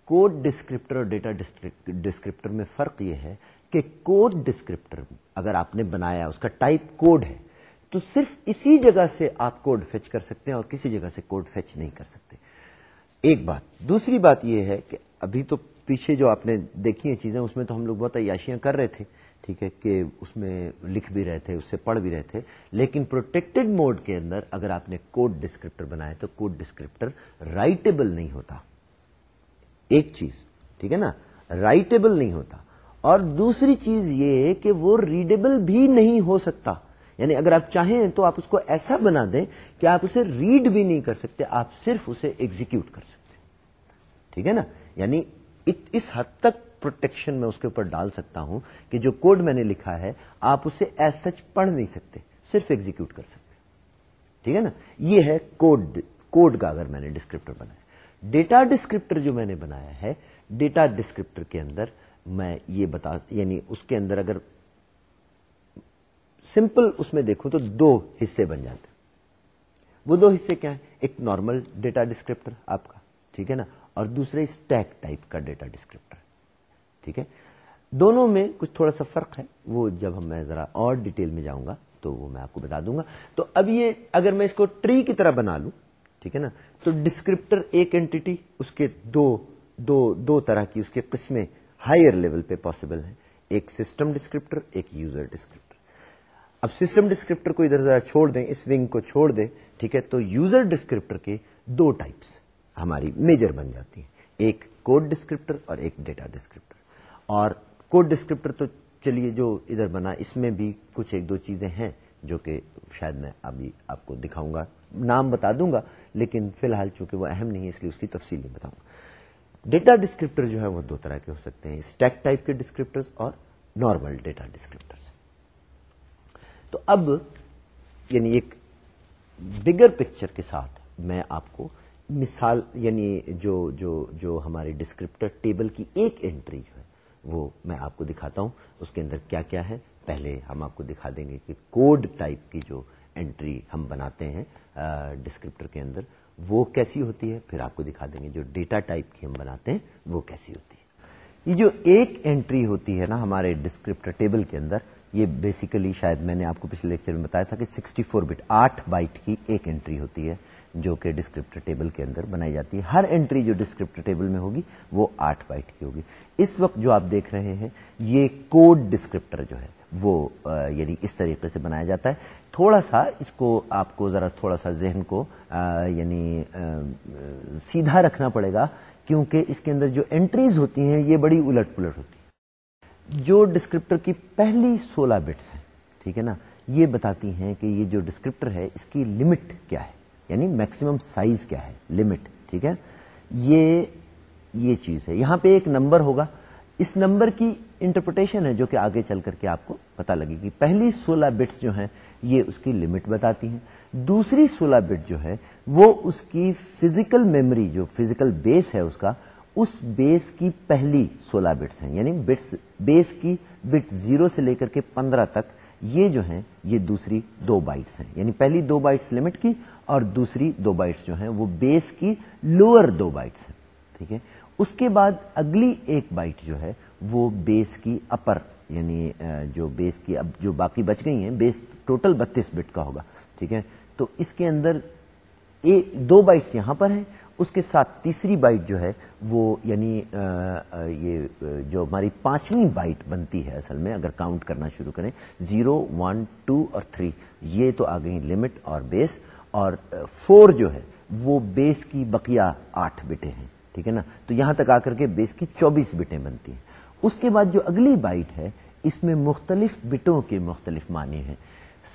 کوڈ ڈسکرپٹر اور ڈیٹا ڈسکرپٹر میں فرق یہ ہے کہ کوڈ ڈسکرپٹر اگر آپ نے بنایا، اس کا ٹائپ کوڈ ہے، تو صرف اسی جگہ سے آپ کوڈ فیچ کر سکتے ہیں اور کسی جگہ سے کوڈ فیچ نہیں کر سکتے۔ ایک بات، دوسری بات یہ ہے کہ ابھی تو پیچھے جو آپ نے دیکھی ہیں چیزیں، اس میں تو ہم لوگ بہت عیاشیاں کر رہے تھے۔ ٹھیک ہے، کہ اس میں لکھ بھی رہے تھے، اس سے پڑھ بھی رہے تھے۔ لیکن پروٹیکٹڈ موڈ کے اندر اگر آپ نے کوڈ ڈسکرپٹر بنائے تو کوڈ ڈسکرپٹر رائٹیبل نہیں ہوتا۔ ایک چیز، ٹھیک ہے نا؟ رائٹیبل نہیں ہوتا۔ اور دوسری چیز یہ کہ وہ ریڈیبل بھی نہیں ہو سکتا۔ یعنی اگر آپ چاہیں تو آپ اس کو ایسا بنا دیں کہ آپ اسے ریڈ بھی نہیں کر سکتے، آپ صرف اسے ایگزیکیوٹ کر سکتے۔ ٹھیک ہے نا؟ یعنی اس حد تک پروٹیکشن میں اس کے اوپر ڈال سکتا ہوں کہ جو کوڈ میں نے لکھا ہے، آپ اسے ایز سچ پڑھ نہیں سکتے، صرف ایگزیکیوٹ کر سکتے۔ ٹھیک ہے نا؟ یہ ہے کوڈ کوڈ کا اگر میں نے ڈسکرپٹر بنایا۔ ڈیٹا ڈسکرپٹر جو میں نے بنایا ہے، ڈیٹا ڈسکرپٹر کے اندر میں یہ بتا یعنی اس کے اندر اگر سمپل اس میں دیکھوں تو دو حصے بن جاتے ہیں۔ وہ دو حصے کیا ہیں؟ ایک نارمل ڈیٹا ڈسکرپٹر آپ کا، ٹھیک ہے نا؟ اور دوسرے اسٹیک ٹائپ کا ڈیٹا ڈسکرپٹر ٹھیک ہے؟ دونوں میں کچھ تھوڑا سا فرق ہے۔ وہ جب ہم میں ذرا اور ڈیٹیل میں جاؤں گا تو وہ میں آپ کو بتا دوں گا۔ تو اب یہ اگر میں اس کو ٹری کی طرح بنا لوں، ٹھیک ہے نا؟ تو ڈسکرپٹر ایک اینٹی اس کے دو دو دو طرح کی اس کے قسمیں ہائر لیول پہ پاسبل ہیں۔ ایک سسٹم ڈسکرپٹر ایک یوزر ڈسکرپٹر اب سسٹم ڈسکرپٹر کو ادھر ذرا چھوڑ دیں، اس ونگ کو چھوڑ دیں، ٹھیک ہے؟ تو یوزر ڈسکرپٹر کے دو ٹائپس ہماری میجر بن جاتی ہیں۔ ایک کوڈ ڈسکرپٹر اور ایک ڈیٹا ڈسکرپٹر اور کوڈ ڈسکرپٹر تو چلیے جو ادھر بنا، اس میں بھی کچھ ایک دو چیزیں ہیں جو کہ شاید میں ابھی آپ کو دکھاؤں گا، نام بتا دوں گا، لیکن فی الحال چونکہ وہ اہم نہیں ہے، اس لیے اس کی تفصیل نہیں بتاؤں گا۔ ڈیٹا ڈسکرپٹر جو ہے وہ دو طرح کے ہو سکتے ہیں اسٹیک ٹائپ کے ڈسکرپٹر اور نارمل ڈیٹا ڈسکرپٹر تو اب یعنی ایک بگر پکچر کے ساتھ میں آپ کو مثال یعنی جو جو جو ہمارے ڈسکرپٹر ٹیبل کی ایک انٹری جو ہے وہ میں آپ کو دکھاتا ہوں۔ اس کے اندر کیا کیا ہے؟ پہلے ہم آپ کو دکھا دیں گے کہ کوڈ ٹائپ کی جو انٹری ہم بناتے ہیں ڈسکرپٹر کے اندر، وہ کیسی ہوتی ہے؟ پھر آپ کو دکھا دیں گے جو ڈیٹا ٹائپ کی ہم بناتے ہیں، وہ کیسی ہوتی ہے۔ یہ جو ایک انٹری ہوتی ہے نا ہمارے ڈسکرپٹر ٹیبل کے اندر، یہ بیسیکلی شاید میں نے آپ کو پچھلے لیکچر میں بتایا تھا کہ سکسٹی فور بٹ آٹھ بائٹ کی ایک انٹری ہوتی ہے جو کہ ڈسکرپٹر ٹیبل کے اندر بنائی جاتی ہے۔ ہر انٹری جو ڈسکرپٹر ٹیبل میں ہوگی، وہ آٹھ بائٹ کی ہوگی۔ اس وقت جو آپ دیکھ رہے ہیں، یہ کوڈ ڈسکرپٹر جو ہے، وہ یعنی اس طریقے سے بنایا جاتا ہے۔ تھوڑا سا اس کو آپ کو ذرا تھوڑا سا ذہن کو یعنی سیدھا رکھنا پڑے گا، کیونکہ اس کے اندر جو انٹریز ہوتی ہیں، یہ بڑی الٹ پلٹ ہوتی ہے جو ڈسکرپٹر کی پہلی سولہ بٹس ہیں، ٹھیک ہے نا؟ یہ بتاتی ہیں کہ یہ جو ڈسکرپٹر ہے، اس کی لمٹ کیا ہے؟ یعنی میکسیمم سائز کیا ہے؟ لمٹ ٹھیک ہے؟ یہ یہ چیز ہے۔ یہاں پہ ایک نمبر ہوگا۔ اس نمبر کی انٹرپریٹیشن ہے جو کہ آگے چل کر کے آپ کو پتا لگے گی۔ پہلی سولہ بٹس جو ہیں، یہ اس کی لمٹ بتاتی ہیں۔ دوسری سولہ بٹ جو ہے، وہ اس کی فزیکل میموری جو فزیکل بیس ہے اس کا، اس بیس کی پہلی سولہ بٹس ہیں۔ یعنی بٹس بیس کی بٹ زیرو سے لے کر کے پندرہ تک یہ جو ہیں، یہ دوسری دو بائٹس ہیں۔ یعنی پہلی دو بائٹس لمٹ کی اور دوسری دو بائٹس جو ہیں، وہ بیس کی لوور دو بائٹس ہیں۔ ٹھیک ہے؟ اس کے بعد اگلی ایک بائٹ جو ہے وہ بیس کی اپر یعنی جو بیس کی اب جو باقی بچ گئی ہیں، بیس ٹوٹل بتیس بٹ کا ہوگا، ٹھیک ہے؟ تو اس کے اندر دو بائٹس یہاں پر ہیں، اس کے ساتھ تیسری بائٹ جو ہے وہ یعنی یہ جو ہماری پانچویں بائٹ بنتی ہے اصل میں، اگر کاؤنٹ کرنا شروع کریں، زیرو، ون، ٹو اور تھری، یہ تو آ گئی لمٹ اور بیس، اور فور جو ہے وہ بیس کی بقیہ آٹھ بٹیں ہیں۔ ٹھیک ہے نا؟ تو یہاں تک آ کر کے بیس کی چوبیس بٹیں بنتی ہیں۔ اس کے بعد جو اگلی بائٹ ہے، اس میں مختلف بٹوں کے مختلف معنی ہیں۔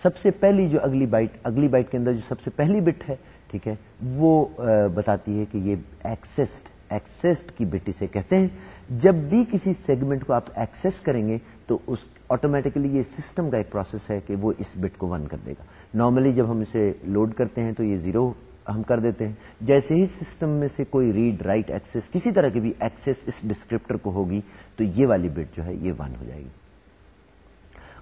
سب سے پہلی جو اگلی بائٹ اگلی بائٹ کے اندر جو سب سے پہلی بٹ ہے، ٹھیک ہے، وہ بتاتی ہے کہ یہ ایکسسڈ ایکسسڈ کی بٹ اسے کہتے ہیں۔ جب بھی کسی سیگمنٹ کو آپ ایکسس کریں گے، تو اس آٹومیٹکلی یہ سسٹم کا ایک پروسیس ہے کہ وہ اس بٹ کو ون کر دے گا۔ نارملی جب ہم اسے لوڈ کرتے ہیں تو یہ زیرو ہم کر دیتے ہیں۔ جیسے ہی سسٹم میں سے کوئی ریڈ رائٹ ایکسس کسی طرح کی بھی ایکسس اس ڈسکرپٹر کو ہوگی، تو یہ والی بٹ جو ہے یہ ون ہو جائے گی۔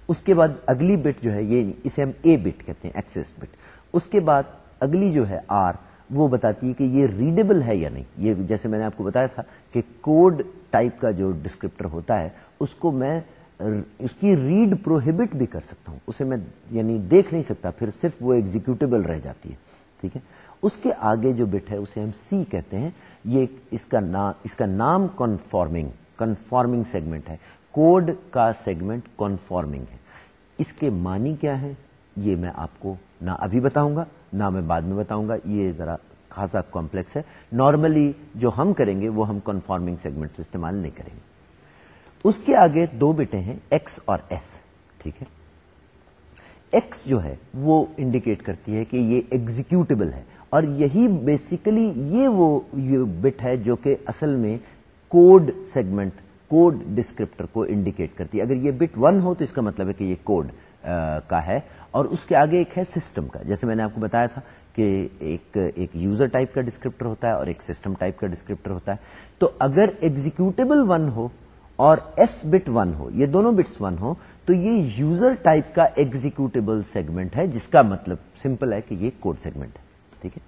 اس کے بعد اگلی بٹ جو ہے، یہ اسے ہم اے بٹ کہتے ہیں ایکسس بٹ اس کے بعد اگلی جو ہے آر وہ بتاتی ہے کہ یہ ریڈیبل ہے یا نہیں۔ یہ جیسے میں نے آپ کو بتایا تھا کہ کوڈ ٹائپ کا جو ڈسکرپٹر ہوتا ہے، اس کو میں اس کی ریڈ پروہیبٹ بھی کر سکتا ہوں۔ اسے میں یعنی دیکھ نہیں سکتا، پھر صرف وہ ایگزیکٹیبل رہ جاتی ہے۔ ٹھیک ہے؟ اس کے آگے جو بٹ ہے، اسے ہم سی کہتے ہیں، یہ اس کا نام اس کا نام کنفارمنگ کنفارمنگ سیگمنٹ ہے۔ کوڈ کا سیگمنٹ کنفارمنگ ہے۔ اس کے معنی کیا ہے یہ میں آپ کو نہ ابھی بتاؤں گا، نہ میں بعد میں بتاؤں گا۔ یہ ذرا خاصا کمپلیکس ہے۔ نارملی جو ہم کریں گے، وہ ہم کنفارمنگ سیگمنٹ سے استعمال نہیں کریں گے۔ اس کے آگے دو بیٹے ہیں ایکس اور ایس ٹھیک ہے؟ ایکس جو ہے، وہ انڈیکیٹ کرتی ہے کہ یہ ایگزیکٹبل ہے۔ اور یہی بیسیکلی یہ وہ بٹ ہے جو کہ اصل میں کوڈ سیگمنٹ کوڈ ڈسکرپٹر کو انڈیکیٹ کرتی ہے۔ اگر یہ بٹ ون ہو تو اس کا مطلب ہے کہ یہ کوڈ کا ہے۔ اور اس کے آگے ایک ہے سسٹم کا۔ جیسے میں نے آپ کو بتایا تھا کہ ایک ایک یوزر ٹائپ کا ڈسکرپٹر ہوتا ہے اور ایک سسٹم ٹائپ کا ڈسکرپٹر ہوتا ہے۔ تو اگر ایگزیکٹبل ون ہو اور ایس بٹ ون ہو، یہ دونوں بٹس ون ہو تو یہ یوزر ٹائپ کا ایگزیکٹبل سیگمنٹ ہے، جس کا مطلب سمپل ہے کہ یہ کوڈ سیگمنٹ ہے۔ ٹھیک ہے؟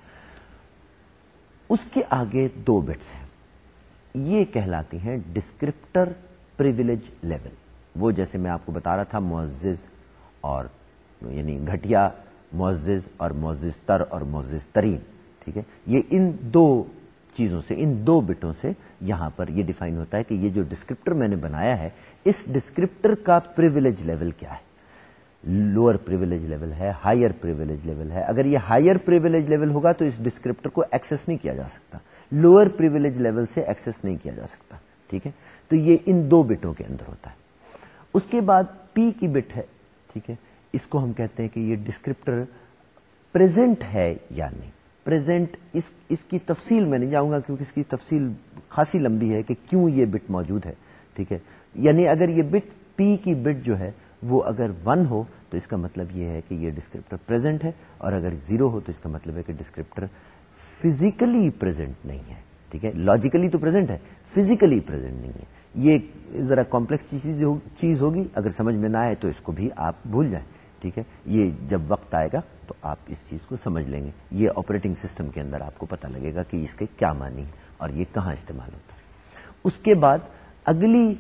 اس کے آگے دو بٹس ہیں۔ یہ کہلاتی ہیں ڈسکرپٹر پریویلیج لیول وہ جیسے میں آپ کو بتا رہا تھا، معزز اور یعنی گھٹیا، معزز اور معزز تر اور معزز ترین ٹھیک ہے؟ یہ ان دو چیزوں سے، ان دو بٹوں سے یہاں پر یہ ڈیفائن ہوتا ہے کہ یہ جو ڈسکرپٹر میں نے بنایا ہے، اس ڈسکرپٹر کا پریویلیج لیول کیا ہے؟ لوور پریویلیج لیول ہے ہائر پریویلیج لیول ہے. اگر یہ ہائر پریویلیج لیول ہوگا تو اس ڈسکرپٹر کو ایکسس نہیں کیا جا سکتا. لوور پریویلیج لیول سے ایکسس نہیں کیا جا سکتا. ٹھیک ہے؟ تو یہ ان دو بٹوں کے اندر ہوتا ہے. اس کے بعد پی کی بٹ ہے. ٹھیک ہے؟ اس کو ہم کہتے ہیں کہ یہ ڈسکرپٹر پریزنٹ ہے یا نہیں. پریزنٹ اس اس کی تفصیل میں نہیں جاؤں گا کیونکہ اس کی تفصیل خاصی لمبی ہے کہ کیوں یہ بٹ موجود ہے. ٹھیک ہے؟ یعنی اگر یہ بٹ پی کی بٹ جو ہے وہ اگر ون ہو تو اس کا مطلب یہ ہے کہ یہ ڈسکرپٹر پریزنٹ ہے اور اگر زیرو ہو تو اس کا مطلب ہے کہ ڈسکرپٹر فزیکلی پریزنٹ نہیں ہے، ٹھیک ہے؟ لاجیکلی تو پریزنٹ ہے فزیکلی پریزنٹ نہیں ہے۔ یہ ذرا کمپلیکس چیز ہوگی، اگر سمجھ میں نہ آئے تو اس کو بھی آپ بھول جائیں، ٹھیک ہے؟ یہ جب وقت آئے گا تو آپ اس چیز کو سمجھ لیں گے۔ یہ آپریٹنگ سسٹم کے اندر آپ کو پتا لگے گا کہ اس کے کیا معنی ہے اور یہ کہاں استعمال ہوتا ہے۔ اس کے بعد اگلی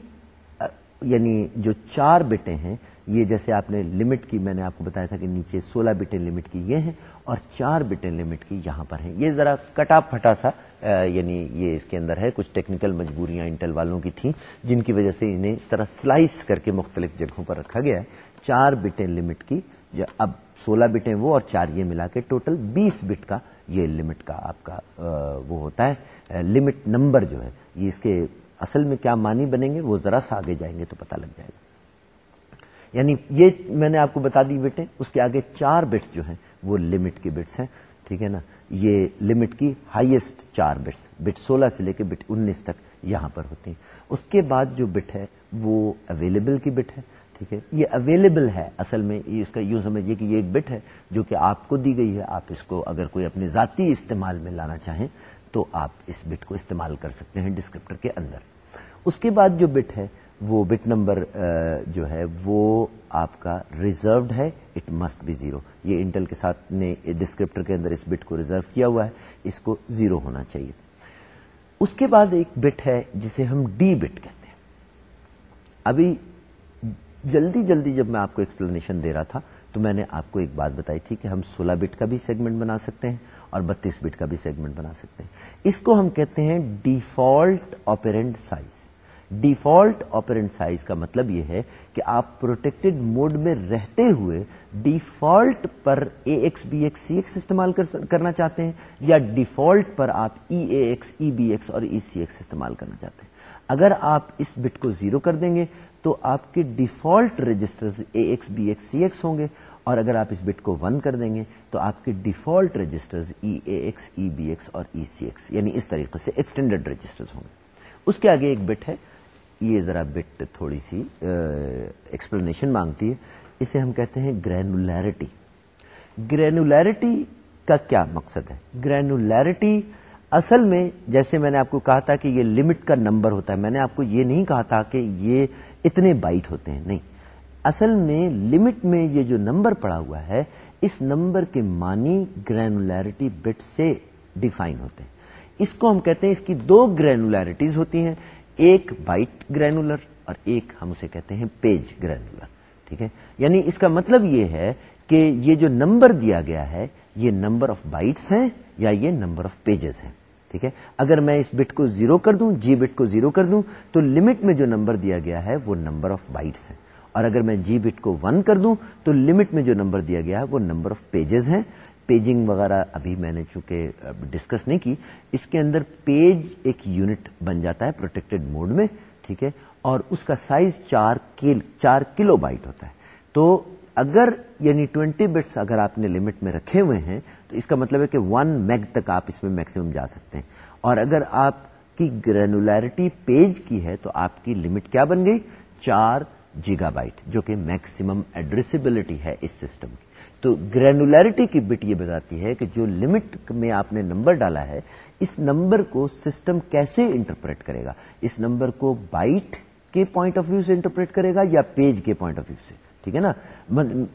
یعنی جو چار بٹیں ہیں، یہ جیسے آپ نے لمٹ کی، میں نے آپ کو بتایا تھا کہ نیچے سولہ بٹیں لمٹ کی یہ ہیں اور چار بٹیں لمٹ کی یہاں پر ہیں۔ یہ ذرا کٹا پھٹا سا یعنی یہ اس کے اندر ہے، کچھ ٹیکنیکل مجبوریاں انٹل والوں کی تھیں، جن کی وجہ سے انہیں اس طرح سلائس کر کے مختلف جگہوں پر رکھا گیا ہے۔ چار بٹیں لمٹ کی اب سولہ بٹیں وہ اور چار یہ ملا کے ٹوٹل بیس بٹ کا یہ لمٹ کا آپ کا وہ ہوتا ہے۔ لمٹ نمبر جو ہے، یہ اس کے اصل میں کیا معنی بنیں گے وہ ذرا سا آگے جائیں گے تو پتہ لگ جائے گا۔ یعنی یہ میں نے آپ کو بتا دی بٹیں اس کے آگے چار بٹس جو ہیں، وہ لمٹ کے بٹس ہیں، ٹھیک ہے نا؟ یہ لمٹ کی ہائیسٹ چار بٹس بٹ سولہ سے لے کے بٹ انیس تک یہاں پر ہوتی ہیں۔ اس کے بعد جو بٹ ہے، وہ اویلیبل کی بٹ ہے، ٹھیک ہے؟ یہ اویلیبل ہے، اصل میں اس کا یوں سمجھیے کہ یہ ایک بٹ ہے جو کہ آپ کو دی گئی ہے۔ آپ اس کو اگر کوئی اپنے ذاتی استعمال میں لانا چاہیں تو آپ اس بٹ کو استعمال کر سکتے ہیں ڈسکرپٹر کے اندر۔ اس کے بعد جو بٹ ہے، وہ بٹ نمبر جو ہے، وہ آپ کا ریزروڈ ہے اٹ مسٹ بی زیرو یہ انٹل کے ساتھ نے ڈسکرپٹر کے اندر اس بٹ کو ریزرو کیا ہوا ہے، اس کو زیرو ہونا چاہیے۔ اس کے بعد ایک بٹ ہے، جسے ہم ڈی بٹ کہتے ہیں۔ ابھی جلدی جلدی جب میں آپ کو ایکسپلینیشن دے رہا تھا، تو میں نے آپ کو ایک بات بتائی تھی کہ ہم سولہ بٹ کا بھی سیگمنٹ بنا سکتے ہیں اور بتیس بٹ کا بھی سیگمنٹ بنا سکتے ہیں۔ اس کو ہم کہتے ہیں default operand size default operand size کا مطلب یہ ہے کہ آپ پروٹیکٹڈ موڈ میں رہتے ہوئے default per A X B X C X استعمال کرنا چاہتے ہیں یا ڈیفالٹ پر آپ E A X, E B X اور ای سی ایکس استعمال کرنا چاہتے ہیں۔ اگر آپ اس بٹ کو زیرو کر دیں گے تو آپ کے default register A X B X C X ہوں گے اور اگر آپ اس بٹ کو ون کر دیں گے تو آپ کے default register E A X, E B X اور ای سی ایکس یعنی اس طریقے سے ایکسٹینڈیڈ رجسٹر ہوں گے۔ اس کے آگے ایک بٹ ہے یہ ذرا بٹ تھوڑی سی ایکسپلینیشن مانگتی ہے۔ اسے ہم کہتے ہیں گرینولیرٹی گرینولیرٹی کا کیا مقصد ہے؟ گرینولیرٹی اصل میں جیسے میں نے آپ کو کہا تھا کہ یہ لمٹ کا نمبر ہوتا ہے، میں نے آپ کو یہ نہیں کہا تھا کہ یہ اتنے بائٹ ہوتے ہیں، نہیں۔ اصل میں لمٹ میں یہ جو نمبر پڑا ہوا ہے، اس نمبر کے معنی گرینولیرٹی بٹ سے ڈیفائن ہوتے ہیں۔ اس کو ہم کہتے ہیں، اس کی دو گرینولیرٹیز ہوتی ہیں۔ ایک بائٹ گرینولر اور ایک ہم اسے کہتے ہیں پیج گرینولر، ٹھیک ہے؟ یعنی اس کا مطلب یہ ہے کہ یہ جو نمبر دیا گیا ہے، یہ نمبر آف بائٹس ہیں یا یہ نمبر آف پیجز ہیں، ٹھیک ہے؟ اگر میں اس بٹ کو زیرو کر دوں جی بٹ کو زیرو کر دوں، تو لمٹ میں جو نمبر دیا گیا ہے، وہ نمبر آف بائٹس ہے اور اگر میں جی بٹ کو ون کر دوں، تو لمٹ میں جو نمبر دیا گیا ہے، وہ نمبر آف پیجز ہیں۔ پیجنگ وغیرہ ابھی میں نے چونکہ ڈسکس نہیں کی، اس کے اندر پیج ایک یونٹ بن جاتا ہے پروٹیکٹڈ موڈ میں، ٹھیک ہے؟ اور اس کا سائز چار چار کلو بائٹ ہوتا ہے۔ تو اگر یعنی ٹوینٹی بٹس اگر آپ نے لمٹ میں رکھے ہوئے ہیں، تو اس کا مطلب ہے کہ ون میگ تک آپ اس میں میکسیمم جا سکتے ہیں۔ اور اگر آپ کی گرینولیرٹی پیج کی ہے، تو آپ کی لمٹ کیا بن گئی؟ چار جیگا بائٹ، جو کہ میکسیمم ایڈریسبلٹی ہے اس سسٹم کی۔ تو گرینولیرٹی کی بٹ یہ بتاتی ہے کہ جو لمٹ میں آپ نے نمبر ڈالا ہے، اس نمبر کو سسٹم کیسے انٹرپریٹ کرے گا؟ اس نمبر کو بائٹ کے پوائنٹ آف ویو سے انٹرپریٹ کرے گا یا پیج کے پوائنٹ آف ویو سے؟ ٹھیک ہے نا؟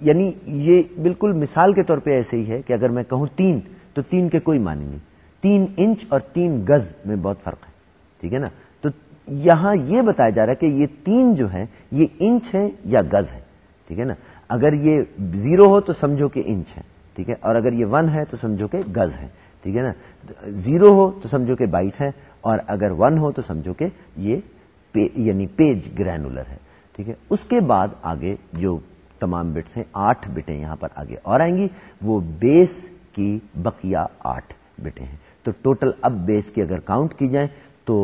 یعنی یہ بالکل مثال کے طور پہ ایسے ہی ہے کہ اگر میں کہوں تین، تو تین کے کوئی معنی نہیں۔ تین انچ اور تین گز میں بہت فرق ہے۔ ٹھیک ہے نا؟ تو یہاں یہ بتایا جا رہا ہے کہ یہ تین جو ہے یہ انچ ہے یا گز ہے۔ ٹھیک ہے نا؟ اگر یہ زیرو ہو تو سمجھو کہ انچ ہے، ٹھیک ہے؟ اور اگر یہ ون ہے تو سمجھو کہ گز ہے، ٹھیک ہے نا؟ زیرو ہو تو سمجھو کہ بائٹ ہے، اور اگر ون ہو تو سمجھو کہ یہ پی یعنی پیج گرینولر ہے، ٹھیک ہے؟ اس کے بعد آگے جو تمام بٹس ہیں، آٹھ بٹیں یہاں پر آگے اور آئیں گی، وہ بیس کی بقیہ آٹھ بٹیں ہیں۔ تو ٹوٹل اب بیس کی اگر کاؤنٹ کی جائے تو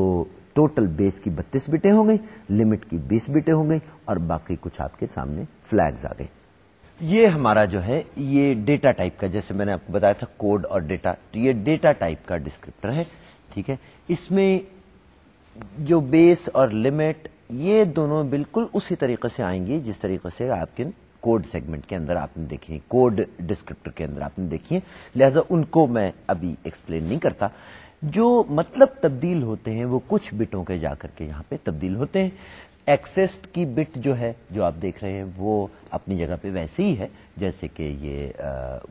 ٹوٹل بیس کی بتیس بٹیں ہو گئی لمٹ کی بیس بٹیں ہو گئی اور باقی کچھ آپ کے سامنے فلیگز آ گئے۔ یہ ہمارا جو ہے، یہ ڈیٹا ٹائپ کا، جیسے میں نے آپ کو بتایا تھا کوڈ اور ڈیٹا تو یہ ڈیٹا ٹائپ کا ڈسکرپٹر ہے، ٹھیک ہے؟ اس میں جو بیس اور لمٹ یہ دونوں بالکل اسی طریقے سے آئیں گی، جس طریقے سے آپ کے کوڈ سیگمنٹ کے اندر آپ نے دیکھی کوڈ ڈسکرپٹر کے اندر آپ نے دیکھی لہذا ان کو میں ابھی ایکسپلین نہیں کرتا۔ جو مطلب تبدیل ہوتے ہیں، وہ کچھ بٹوں کے جا کر کے یہاں پہ تبدیل ہوتے ہیں۔ ایکسس کی بٹ جو ہے، جو آپ دیکھ رہے ہیں، وہ اپنی جگہ پہ ویسے ہی ہے، جیسے کہ یہ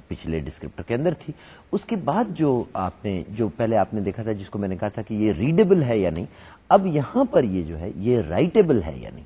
پچھلے ڈسکرپٹر کے اندر تھی۔ اس کے بعد جو آپ نے، جو پہلے آپ نے دیکھا تھا، جس کو میں نے کہا تھا کہ یہ ریڈیبل ہے یا نہیں، اب یہاں پر یہ جو ہے، یہ رائٹیبل ہے یا نہیں۔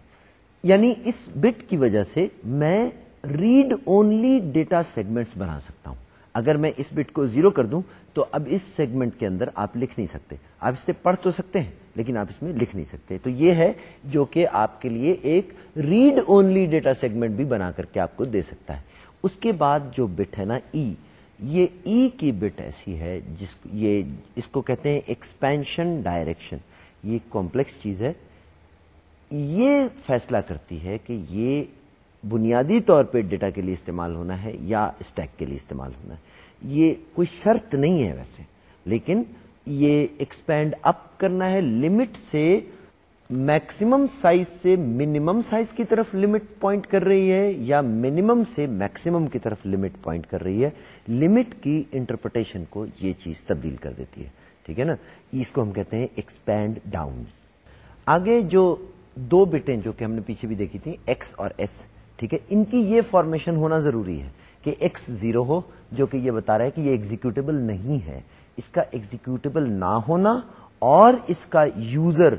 یعنی اس بٹ کی وجہ سے میں ریڈ اونلی ڈیٹا سیگمنٹس بنا سکتا ہوں۔ اگر میں اس بٹ کو زیرو کر دوں تو اب اس سیگمنٹ کے اندر آپ لکھ نہیں سکتے۔ آپ اس سے پڑھ تو سکتے ہیں۔ لیکن آپ اس میں لکھ نہیں سکتے۔ تو یہ ہے جو کہ آپ کے لیے ایک ریڈ اونلی ڈیٹا سیگمنٹ بھی بنا کر کے آپ کو دے سکتا ہے۔ اس کے بعد جو بٹ ہے نا ای یہ ای کی بٹ ایسی ہے جس یہ اس کو کہتے ہیں ایکسپینشن ڈائریکشن یہ کمپلیکس چیز ہے۔ یہ فیصلہ کرتی ہے کہ یہ بنیادی طور پہ ڈیٹا کے لیے استعمال ہونا ہے یا اسٹیک کے لیے استعمال ہونا ہے۔ یہ کوئی شرط نہیں ہے ویسے، لیکن یہ ایکسپینڈ اپ کرنا ہے لمٹ سے میکسیمم سائز سے منیمم سائز کی طرف لمٹ پوائنٹ کر رہی ہے یا منیمم سے میکسیمم کی طرف لمٹ پوائنٹ کر رہی ہے؟ لمٹ کی انٹرپریٹیشن کو یہ چیز تبدیل کر دیتی ہے، ٹھیک ہے نا؟ اس کو ہم کہتے ہیں ایکسپینڈ ڈاؤن آگے جو دو بٹیں جو کہ ہم نے پیچھے بھی دیکھی تھی ایکس اور ایس ٹھیک ہے؟ ان کی یہ فارمیشن ہونا ضروری ہے کہ ایکس زیرو ہو، جو کہ یہ بتا رہا ہے کہ یہ ایگزیکٹیبل نہیں ہے۔ اس کا ایگزیکٹیبل نہ ہونا اور اس کا یوزر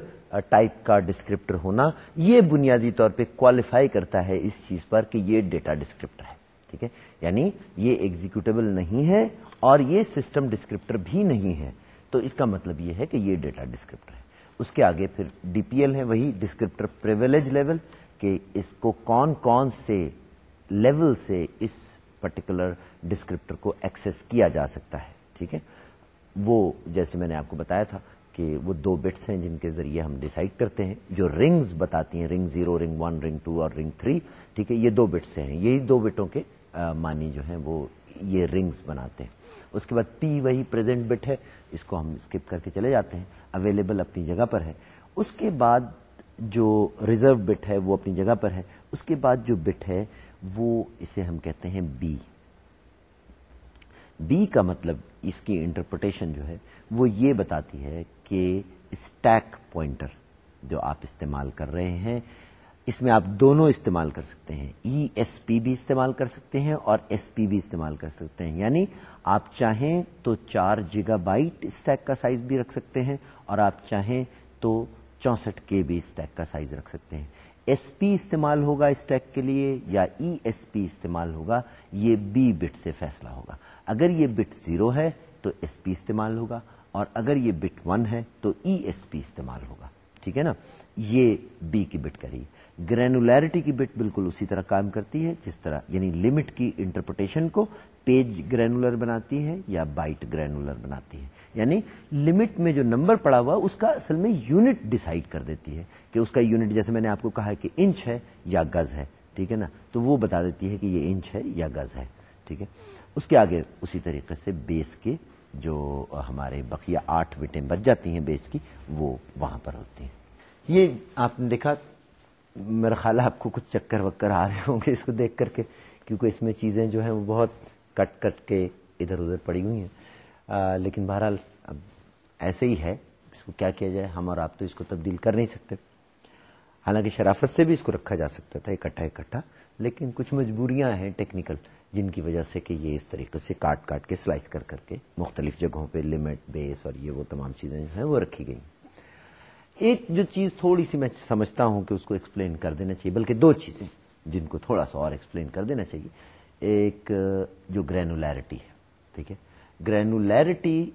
ٹائپ uh, کا ڈسکرپٹر ہونا، یہ بنیادی طور پہ کوالیفائی کرتا ہے اس چیز پر کہ یہ ڈیٹا ڈسکرپٹر ہے، ٹھیک ہے؟ یعنی یہ ایگزیکٹیبل نہیں ہے اور یہ سسٹم ڈسکرپٹر بھی نہیں ہے۔ تو اس کا مطلب یہ ہے کہ یہ ڈیٹا ڈسکرپٹر ہے۔ اس کے آگے پھر ڈی پی ایل ہے، وہی ڈسکرپٹر پریویلیج لیول کہ اس کو کون کون سے لیول سے اس پرٹیکولر ڈسکرپٹر کو ایکسس کیا جا سکتا ہے، ٹھیک ہے؟ وہ جیسے میں نے آپ کو بتایا تھا کہ وہ دو بٹس ہیں جن کے ذریعے ہم ڈیسائڈ کرتے ہیں، جو رنگز بتاتی ہیں رنگ زیرو رنگ ون رنگ ٹو اور رنگ تھری ٹھیک ہے، یہ دو بٹس ہیں۔ یہی دو بٹوں کے مانی جو ہیں، وہ یہ رنگز بناتے ہیں۔ اس کے بعد پی وہی پریزنٹ بٹ ہے، اس کو ہم اسکپ کر کے چلے جاتے ہیں۔ اویلیبل اپنی جگہ پر ہے۔ اس کے بعد جو ریزرو بٹ ہے، وہ اپنی جگہ پر ہے۔ اس کے بعد جو بٹ ہے، وہ اسے ہم کہتے ہیں بی بی کا مطلب اس کی انٹرپریٹیشن جو ہے وہ یہ بتاتی ہے کہ اسٹیک پوائنٹر جو آپ استعمال کر رہے ہیں، اس میں آپ دونوں استعمال کر سکتے ہیں۔ ای ایس پی بھی استعمال کر سکتے ہیں اور ایس پی بھی استعمال کر سکتے ہیں۔ یعنی آپ چاہیں تو چار جیگا بائٹ اسٹیک کا سائز بھی رکھ سکتے ہیں اور آپ چاہیں تو چونسٹھ کے بھی اسٹیک کا سائز رکھ سکتے ہیں۔ ایس پی استعمال ہوگا اسٹیک کے لیے یا ای ایس پی استعمال ہوگا، یہ بی بٹ سے فیصلہ ہوگا۔ اگر یہ بٹ زیرو ہے تو ایس پی استعمال ہوگا اور اگر یہ بٹ ون ہے تو ای ایس پی استعمال ہوگا۔ ٹھیک ہے نا؟ یہ بی کی بٹ کری۔ گرینولیرٹی کی بٹ بالکل اسی طرح کام کرتی ہے، جس طرح یعنی لمٹ کی انٹرپریٹیشن کو پیج گرینولر بناتی ہے یا بائٹ گرینولر بناتی ہے۔ یعنی لمٹ میں جو نمبر پڑا ہوا اس کا اصل میں یونٹ ڈیسائیڈ کر دیتی ہے کہ اس کا یونٹ جیسے میں نے آپ کو کہا کہ انچ ہے یا گز ہے۔ ٹھیک ہے نا؟ تو وہ بتا دیتی ہے کہ یہ انچ ہے یا گز ہے۔ ٹھیک ہے؟ اس کے آگے اسی طریقے سے بیس کے جو ہمارے بقیہ آٹھ بٹیں بچ جاتی ہیں بیس کی، وہ وہاں پر ہوتی ہیں۔ یہ آپ نے دیکھا، میرا خیال ہے آپ کو کچھ چکر وکر آ رہے ہوں گے اس کو دیکھ کر کے، کیونکہ اس میں چیزیں جو ہیں وہ بہت کٹ کٹ کے ادھر ادھر پڑی ہوئی ہیں۔ لیکن بہرحال اب ایسے ہی ہے، اس کو کیا کیا جائے، ہم اور آپ تو اس کو تبدیل کر نہیں سکتے۔ حالانکہ شرافت سے بھی اس کو رکھا جا سکتا تھا، اکٹھا اکٹھا، لیکن کچھ مجبوریاں ہیں، ٹیکنیکل۔ جن کی وجہ سے کہ یہ اس طریقے سے کاٹ کاٹ کے سلائس کر کر کے مختلف جگہوں پہ لمٹ بیس اور یہ وہ تمام چیزیں جو ہیں وہ رکھی گئی ایک جو چیز تھوڑی سی میں سمجھتا ہوں کہ اس کو ایکسپلین کر دینا چاہیے، بلکہ دو چیزیں جن کو تھوڑا سا اور ایکسپلین کر دینا چاہیے۔ ایک جو گرینولیرٹی ہے، ٹھیک ہے؟ گرینولیرٹی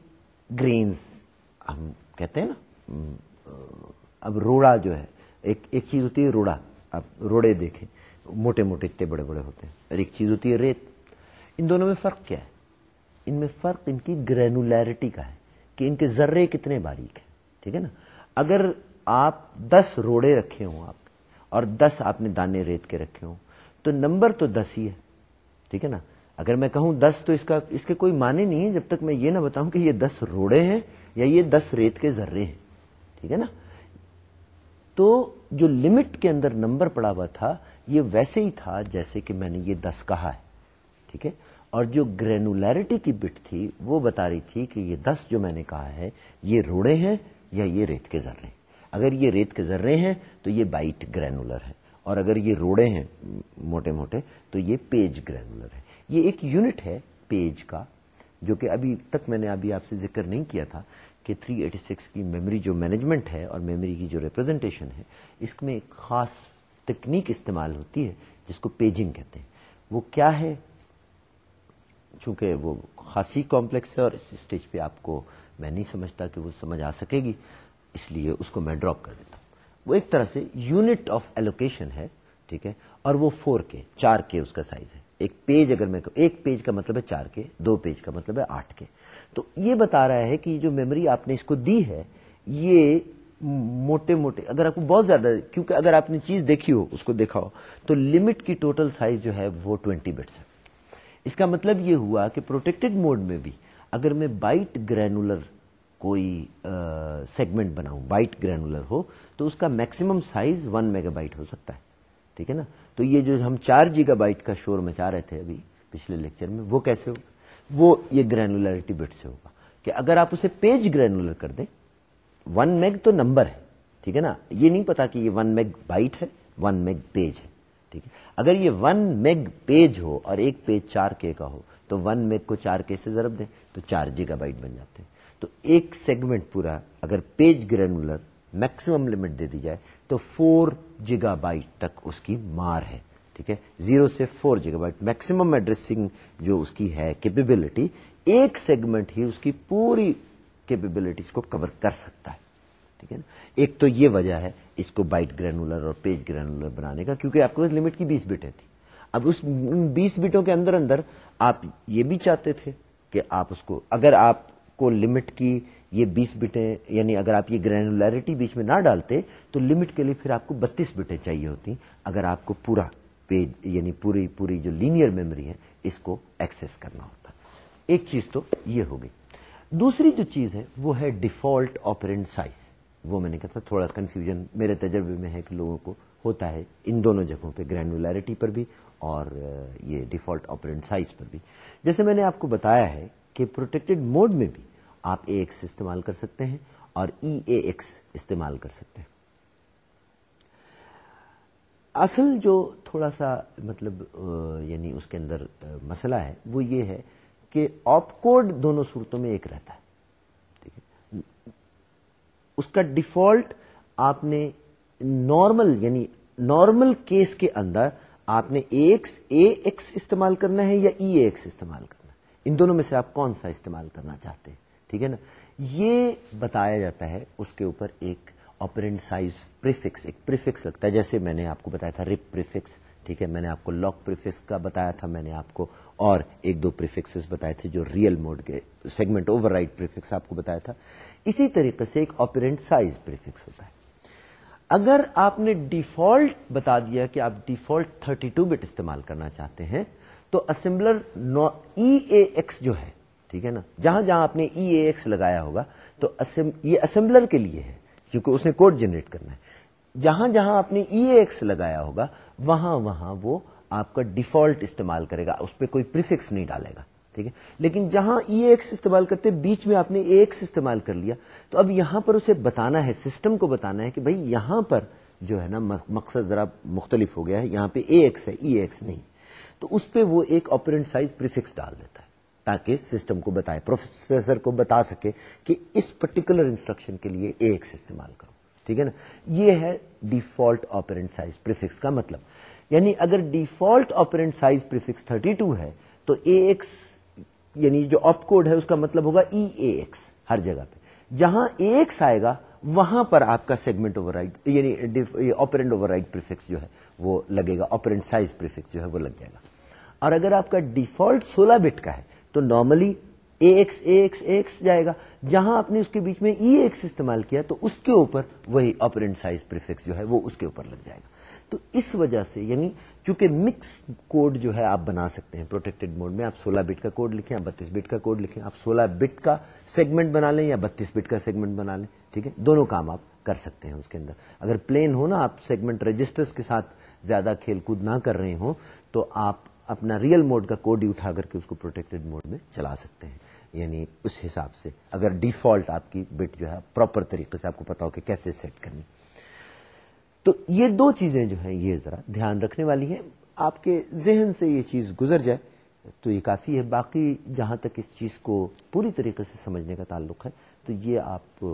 گرینز ہم کہتے ہیں نا اب روڑا جو ہے، ایک ایک چیز ہوتی ہے روڑا۔ اب روڑے دیکھیں، موٹے موٹے اتنے بڑے بڑے ہوتے ہیں۔ اور ایک چیز ہوتی ہے ریت۔ ان دونوں میں فرق کیا ہے؟ ان میں فرق ان کی گرینولیرٹی کا ہے کہ ان کے ذرے کتنے باریک ہیں، ٹھیک ہے نا؟ اگر آپ دس روڑے رکھے ہوں آپ، اور دس آپ نے دانے ریت کے رکھے ہوں، تو نمبر تو دس ہی ہے، ٹھیک ہے نا؟ اگر میں کہوں دس تو اس کا، اس کے کوئی معنی نہیں ہے جب تک میں یہ نہ بتاؤں کہ یہ دس روڑے ہیں یا یہ دس ریت کے ذرے ہیں، ٹھیک ہے نا؟ تو جو لمٹ کے اندر نمبر پڑا ہوا تھا، یہ ویسے ہی تھا جیسے کہ میں نے یہ دس کہا ہے، ٹھیک ہے؟ اور جو گرینولیرٹی کی بٹ تھی، وہ بتا رہی تھی کہ یہ دس جو میں نے کہا ہے، یہ روڑے ہیں یا یہ ریت کے ذرے۔ ہیں اگر یہ ریت کے ذرے ہیں، تو یہ بائٹ گرینولر ہے۔ اور اگر یہ روڑے ہیں، موٹے موٹے، تو یہ پیج گرینولر ہے۔ یہ ایک یونٹ ہے پیج کا، جو کہ ابھی تک میں نے ابھی آپ سے ذکر نہیں کیا تھا کہ 386 کی میموری جو مینجمنٹ ہے اور میموری کی جو ریپرزینٹیشن ہے، اس میں ایک خاص تکنیک استعمال ہوتی ہے، جس کو پیجنگ کہتے ہیں۔ وہ کیا ہے؟ چونکہ وہ خاصی کمپلیکس ہے اور اس اسٹیج پہ آپ کو میں نہیں سمجھتا کہ وہ سمجھ آ سکے گی، اس لیے اس کو میں ڈراپ کر دیتا ہوں۔ وہ ایک طرح سے یونٹ آف ایلوکیشن ہے، ٹھیک ہے؟ اور وہ فور کے چار کے اس کا سائز ہے۔ ایک پیج اگر میں ایک پیج کا مطلب ہے چار کے دو پیج کا مطلب ہے آٹھ کے تو یہ بتا رہا ہے کہ جو میموری آپ نے اس کو دی ہے، یہ موٹے موٹے، اگر آپ کو بہت زیادہ، کیونکہ اگر آپ نے چیز دیکھی ہو، اس کو دیکھا ہو، تو لمٹ کی ٹوٹل سائز جو ہے وہ ٹوینٹی بٹس ہے۔ اس کا مطلب یہ ہوا کہ پروٹیکٹڈ موڈ میں بھی اگر میں بائٹ گرینولر کوئی سیگمنٹ بناؤں بائٹ گرینولر ہو، تو اس کا maximum size one megabyte ہو سکتا ہے۔ ٹھیک ہے نا؟ تو یہ جو ہم چار جیگا بائٹ کا شور مچا رہے تھے ابھی پچھلے لیکچر میں، وہ کیسے ہوگا؟ وہ یہ گرینولرٹی بٹ سے ہوگا کہ اگر آپ اسے پیج گرینولر کر دیں ون میگ تو نمبر ہے، ٹھیک ہے نا؟ یہ نہیں پتا کہ یہ ون میگ بائٹ ہے ون میگ پیج ہے، ٹھیک ہے؟ اگر یہ ون میگ پیج ہو اور ایک پیج چار کے کا ہو، تو ون میگ کو چار کے سے ضرب دیں، تو چار جیگا بائٹ بن جاتے ہیں۔ تو ایک سیگمنٹ پورا اگر پیج گرینولر میکسیمم لمٹ دے دی جائے، تو فور جیگا بائٹ تک اس کی مار ہے۔ ٹھیک ہے؟ زیرو سے four gigabyte maximum addressing جو اس کی ہے کیپیبلٹی ایک سیگمنٹ ہی اس کی پوری کیپیبلٹیز کو کور کر سکتا ہے۔ ٹھیک ہے نا؟ ایک تو یہ وجہ ہے اس کو بائٹ گرینولر اور پیج گرینولر بنانے کا، کیونکہ آپ کو لمٹ کی بیس بٹیں تھی اب اس بیس بٹوں کے اندر اندر آپ یہ بھی چاہتے تھے کہ آپ اس کو، اگر آپ کو لمٹ کی یہ بیس بٹیں یعنی اگر آپ یہ گرینولیرٹی بیچ میں نہ ڈالتے، تو لمٹ کے لیے پھر آپ کو بتیس بٹیں چاہیے ہوتی اگر آپ کو پورا پیج یعنی پوری پوری جو لینئر میموری ہے، اس کو ایکسس کرنا ہوتا۔ ایک چیز تو یہ ہو گئی۔ دوسری جو چیز ہے، وہ ہے ڈیفالٹ آپرینٹ سائز۔ وہ میں نے کہا تھا، تھوڑا کنفیوژن میرے تجربے میں ہے کہ لوگوں کو ہوتا ہے ان دونوں جگہوں پہ گرینولیرٹی پر بھی اور یہ ڈیفالٹ آپرینٹ سائز پر بھی۔ جیسے میں نے آپ کو بتایا ہے کہ پروٹیکٹڈ موڈ میں بھی آپ اے ایکس استعمال کر سکتے ہیں اور ای اے ایکس استعمال کر سکتے ہیں۔ اصل جو تھوڑا سا مطلب یعنی اس کے اندر مسئلہ ہے وہ یہ ہے کہ آپ کوڈ دونوں صورتوں میں ایک رہتا ہے۔ اس کا ڈیفالٹ آپ نے نارمل یعنی نارمل کیس کے اندر آپ نے ایکس اے ایکس استعمال کرنا ہے یا ای ایکس استعمال کرنا ہے؟ ان دونوں میں سے آپ کون سا استعمال کرنا چاہتے ہیں؟ ٹھیک ہے نا؟ یہ بتایا جاتا ہے اس کے اوپر ایک آپرینٹ سائز پریفکس ایک پریفکس لگتا ہے، جیسے میں نے آپ کو بتایا تھا رپ پریفکس ٹھیک ہے میں نے آپ کو لاک پریفکس کا بتایا تھا، میں نے آپ کو اور ایک دو پریفکس بتائے تھے جو ریئل موڈ کے سیگمنٹ اوور رائٹ پریفکس آپ کو بتایا تھا۔ اسی طریقے سے ایک آپرینٹ سائز پریفکس ہوتا ہے۔ اگر آپ نے ڈیفالٹ بتا دیا کہ آپ ڈیفالٹ 32 بٹ استعمال کرنا چاہتے ہیں، تو اسمبلر ای اے ایکس جو ہے، ٹھیک ہے نا؟ جہاں جہاں آپ نے ای اے ایکس لگایا ہوگا، تو یہ اسمبلر کے لیے ہے، کیونکہ اس نے کوڈ جنریٹ کرنا ہے۔ جہاں جہاں آپ نے ای اے ایکس لگایا ہوگا وہاں وہاں وہ آپ کا ڈیفالٹ استعمال کرے گا، اس پہ کوئی پریفکس نہیں ڈالے گا، ٹھیک ہے؟ لیکن جہاں ای ایکس استعمال کرتے بیچ میں آپ نے اے ایکس استعمال کر لیا، تو اب یہاں پر اسے بتانا ہے سسٹم کو بتانا ہے کہ بھائی یہاں پر جو ہے نا مقصد ذرا مختلف ہو گیا ہے، یہاں پہ اے ایکس ہے ای ایکس نہیں۔ تو اس پہ وہ ایک آپرینٹ سائز پریفکس ڈال دیتا ہے، تاکہ سسٹم کو بتائے پروفیسر کو بتا سکے کہ اس پرٹیکولر انسٹرکشن کے لیے اے ایکس استعمال کرو۔ ٹھیک ہے نا؟ یہ ہے ڈیفالٹ آپرینٹ سائز پریفکس کا مطلب۔ یعنی اگر ڈیفالٹ آپرینٹ سائز پریفکس 32 ہے، تو اے ایکس یعنی جو آپ کوڈ ہے، اس کا مطلب ہوگا ای اے ایکس ہر جگہ پہ۔ جہاں اے ایکس آئے گا، وہاں پر آپ کا سیگمنٹ اوور رائٹ یعنی آپرینٹ اوور رائٹ پریفکس جو ہے، وہ لگے گا۔ آپرینٹ سائز پریفکس جو ہے، وہ لگ جائے گا۔ اور اگر آپ کا ڈیفالٹ سولہ بٹ کا ہے، تو normally A X A X A X جائے گا۔ جہاں آپ نے اس کے بیچ میں ای ایکس استعمال کیا تو اس کے اوپر وہی آپرینٹ سائز پریفکس جو ہے وہ اس کے اوپر لگ جائے گا۔ تو اس وجہ سے یعنی چونکہ مکس کوڈ جو ہے آپ بنا سکتے ہیں پروٹیکٹڈ موڈ میں، آپ سولہ بٹ کا کوڈ لکھیں بتیس بٹ کا کوڈ لکھیں، آپ سولہ بٹ کا سیگمنٹ بنا لیں یا بتیس بٹ کا سیگمنٹ بنا لیں، ٹھیک ہے؟ دونوں کام آپ کر سکتے ہیں اس کے اندر۔ اگر پلین ہو نا، آپ سیگمنٹ رجسٹر کے ساتھ زیادہ کھیل کود نہ کر رہے ہوں تو آپ اپنا ریئل موڈ کا کوڈ ہی اٹھا کر کے اس کو پروٹیکٹڈ موڈ میں چلا سکتے ہیں۔ یعنی اس حساب سے، اگر ڈیفالٹ آپ کی بٹ جو ہے پراپر طریقے سے آپ کو پتا ہو کہ کیسے سیٹ کرنی۔ تو یہ دو چیزیں جو ہیں، یہ ذرا دھیان رکھنے والی ہیں۔ آپ کے ذہن سے یہ چیز گزر جائے تو یہ کافی ہے۔ باقی جہاں تک اس چیز کو پوری طریقے سے سمجھنے کا تعلق ہے، تو یہ آپ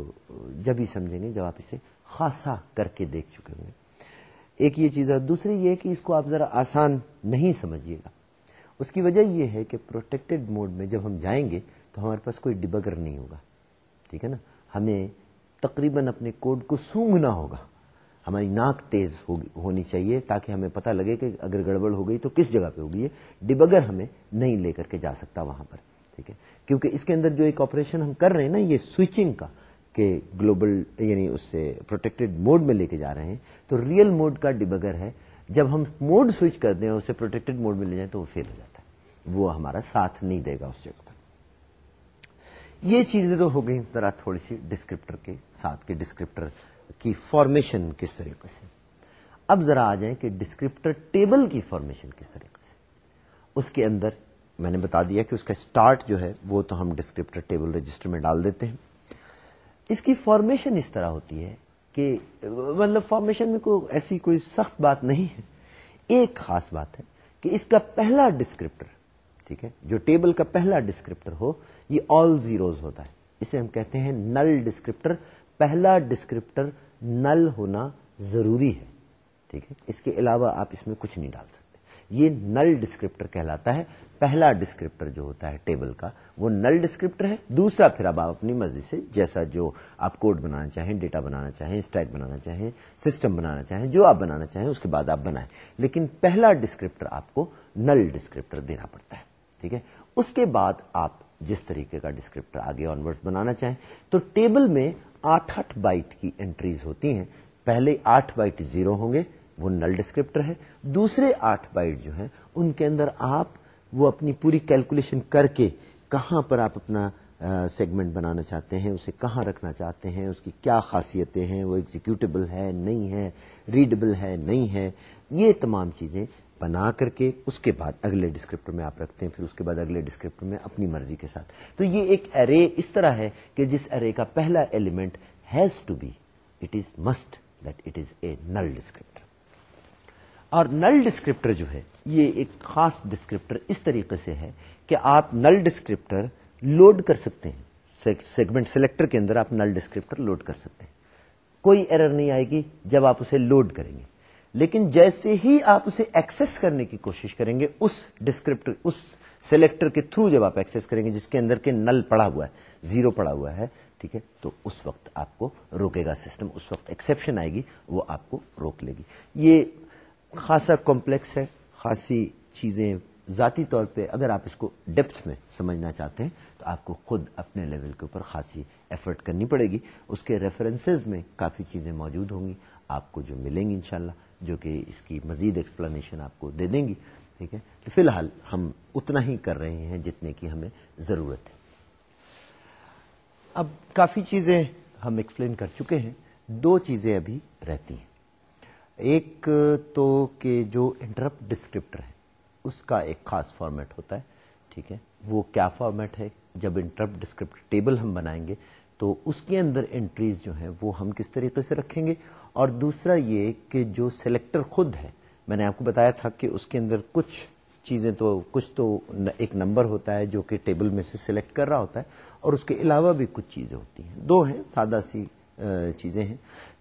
جب ہی سمجھیں گے، جب آپ اسے خاصا کر کے دیکھ چکے ہوں گے۔ ایک یہ چیز ہے، دوسری یہ کہ اس کو آپ ذرا آسان نہیں سمجھیے گا۔ اس کی وجہ یہ ہے کہ پروٹیکٹڈ موڈ میں جب ہم جائیں گے تو ہمارے پاس کوئی ڈبگر نہیں ہوگا۔ ٹھیک ہے نا؟ ہمیں تقریباً اپنے کوڈ کو سونگنا ہوگا۔ ہماری ناک تیز ہونی چاہیے تاکہ ہمیں پتہ لگے کہ اگر گڑبڑ ہو گئی تو کس جگہ پہ ہوگی۔ یہ ڈبگر ہمیں نہیں لے کر کے جا سکتا وہاں پر۔ ٹھیک ہے؟ کیونکہ اس کے اندر جو ایک آپریشن ہم کر رہے ہیں نا، یہ سوئچنگ کا، کہ گلوبل یعنی اس سے پروٹیکٹڈ موڈ میں لے کے جا رہے ہیں۔ تو ریئل موڈ کا ڈبگر ہے۔ جب ہم موڈ سوئچ کر دیں اسے پروٹیکٹڈ موڈ میں لے جائیں تو وہ فیل ہو جاتا ہے۔ وہ ہمارا ساتھ نہیں دے گا اس جگہ۔ یہ چیزیں تو ہو گئی ذرا تھوڑی سی ڈسکرپٹر کے ساتھ کے ڈسکرپٹر کی فارمیشن کس طریقے سے۔ اب ذرا آ جائیں کہ ڈسکرپٹر ٹیبل کی فارمیشن کس طریقے سے۔ اس کے اندر میں نے بتا دیا کہ اس کا اسٹارٹ جو ہے، وہ تو ہم ڈسکرپٹر ٹیبل رجسٹر میں ڈال دیتے ہیں۔ اس کی فارمیشن اس طرح ہوتی ہے کہ مطلب فارمیشن میں کوئی ایسی کوئی سخت بات نہیں ہے۔ ایک خاص بات ہے کہ اس کا پہلا ڈسکرپٹر ٹھیک ہے؟ جو ٹیبل کا پہلا ڈسکرپٹر ہو، یہ آل زیروز ہوتا ہے۔ اسے ہم کہتے ہیں نل ڈسکرپٹر۔ پہلا ڈسکرپٹر نل ہونا ضروری ہے۔ ٹھیک ہے؟ اس کے علاوہ آپ اس میں کچھ نہیں ڈال سکتے۔ یہ نل ڈسکرپٹر کہلاتا ہے۔ پہلا ڈسکرپٹر جو ہوتا ہے ٹیبل کا، وہ نل ڈسکرپٹر ہے۔ دوسرا پھر اب آپ اپنی مرضی سے جیسا جو آپ کوڈ بنانا چاہیں، ڈیٹا بنانا چاہیں، اسٹیک بنانا چاہیں، سسٹم بنانا چاہیں، جو آپ بنانا چاہیں، اس کے بعد آپ بنائیں۔ لیکن پہلا ڈسکرپٹر آپ کو نل ڈسکرپٹر دینا پڑتا ہے۔ ٹھیک ہے؟ اس کے بعد آپ جس طریقے کا ڈسکرپٹر آگے آن ورڈ بنانا چاہیں، تو ٹیبل میں آٹھ آٹھ بائٹ کی انٹریز ہوتی ہیں۔ پہلے آٹھ بائٹ زیرو ہوں گے، وہ نل ڈسکرپٹر ہے۔ دوسرے آٹھ بائٹ جو ہیں، ان کے اندر آپ وہ اپنی پوری کیلکولیشن کر کے کہاں پر آپ اپنا سیگمنٹ بنانا چاہتے ہیں، اسے کہاں رکھنا چاہتے ہیں، اس کی کیا خاصیتیں ہیں، وہ ایگزیکیوٹیبل ہے، نہیں ہے ریڈبل ہے، نہیں ہے۔ یہ تمام چیزیں بنا کر کے اس کے بعد اگلے ڈسکرپٹر میں آپ رکھتے ہیں، پھر اس کے بعد اگلے ڈسکرپٹر میں اپنی مرضی کے ساتھ۔ تو یہ ایک ارے اس طرح ہے کہ جس ارے کا پہلا element has to be it is must that it is a null descriptor اور نل ڈسکرپٹر جو ہے، یہ ایک خاص ڈسکرپٹر اس طریقے سے ہے کہ آپ نل ڈسکرپٹر لوڈ کر سکتے ہیں۔ سیگمنٹ سلیکٹر کے اندر آپ نل ڈسکرپٹر لوڈ کر سکتے ہیں۔ کوئی ایرر نہیں آئے گی جب آپ اسے لوڈ کریں گے۔ لیکن جیسے ہی آپ اسے ایکسس کرنے کی کوشش کریں گے، اس ڈسکرپٹر اس سلیکٹر کے تھرو جب آپ ایکسس کریں گے، جس کے اندر کے نل پڑا ہوا ہے زیرو پڑا ہوا ہے، ٹھیک ہے؟ تو اس وقت آپ کو روکے گا سسٹم اس وقت ایکسپشن آئے گی، وہ آپ کو روک لے گی۔ یہ خاصا کمپلیکس ہے، خاصی چیزیں ذاتی طور پہ اگر آپ اس کو ڈیپتھ میں سمجھنا چاہتے ہیں، تو آپ کو خود اپنے لیول کے اوپر خاصی ایفرٹ کرنی پڑے گی۔ اس کے ریفرنسز میں کافی چیزیں موجود ہوں گی، آپ کو جو ملیں گی انشاءاللہ۔ جو کہ اس کی مزید ایکسپلینیشن آپ کو دے دیں گی، ٹھیک ہے؟ فی الحال ہم اتنا ہی کر رہے ہیں جتنے کی ہمیں ضرورت ہے۔ اب کافی چیزیں ہم ایکسپلین کر چکے ہیں، دو چیزیں ابھی رہتی ہیں۔ ایک تو کہ جو انٹرپٹ ڈسکرپٹر ہے، اس کا ایک خاص فارمیٹ ہوتا ہے، ٹھیک ہے؟ وہ کیا فارمیٹ ہے؟ جب انٹرپٹ ڈسکرپٹر ٹیبل ہم بنائیں گے تو اس کے اندر انٹریز جو ہیں وہ ہم کس طریقے سے رکھیں گے؟ اور دوسرا یہ کہ جو سلیکٹر خود ہے، میں نے آپ کو بتایا تھا کہ اس کے اندر کچھ چیزیں تو، کچھ تو ایک نمبر ہوتا ہے جو کہ ٹیبل میں سے سلیکٹ کر رہا ہوتا ہے، اور اس کے علاوہ بھی کچھ چیزیں ہوتی ہیں۔ دو ہیں، سادہ سی چیزیں ہیں۔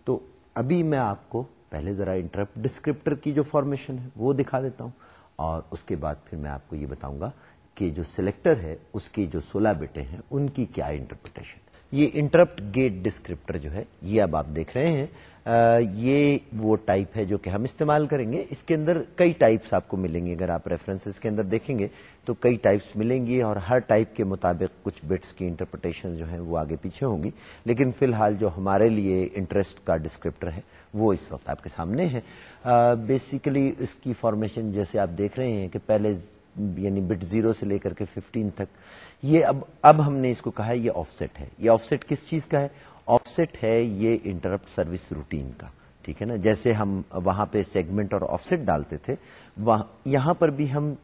تو ابھی میں آپ کو پہلے ذرا انٹرپٹ ڈسکرپٹر کی جو فارمیشن ہے وہ دکھا دیتا ہوں، اور اس کے بعد پھر میں آپ کو یہ بتاؤں گا کہ جو سلیکٹر ہے، اس کی جو سولہ بیٹے ہیں، ان کی کیا انٹرپریٹیشن یہ انٹرپٹ گیٹ ڈسکرپٹر جو ہے، یہ اب آپ دیکھ رہے ہیں یہ وہ ٹائپ ہے جو کہ ہم استعمال کریں گے۔ اس کے اندر کئی ٹائپس آپ کو ملیں گے۔ اگر آپ ریفرنس کے اندر دیکھیں گے تو کئی ٹائپس ملیں گی اور ہر ٹائپ کے مطابق کچھ بٹس کی انٹرپریٹیشن جو ہیں وہ آگے پیچھے ہوں گی۔ لیکن فی الحال جو ہمارے لیے انٹرسٹ کا ڈسکرپٹر ہے، وہ اس وقت آپ کے سامنے ہے۔ بیسیکلی اس کی فارمیشن جیسے آپ دیکھ رہے ہیں کہ پہلے یعنی بٹ زیرو سے لے کر کے ففٹین تک۔ یہ اب اب ہم نے اس کو کہا ہے یہ آف سیٹ ہے۔ یہ آف سیٹ کس چیز کا ہے؟ آف سیٹ ہے یہ انٹرپٹ سروس روٹین کا۔ ٹھیک ہے نا؟ جیسے ہم وہاں پہ سیگمنٹ اور آف سیٹ ڈالتے تھے یہاں پر بھی ہم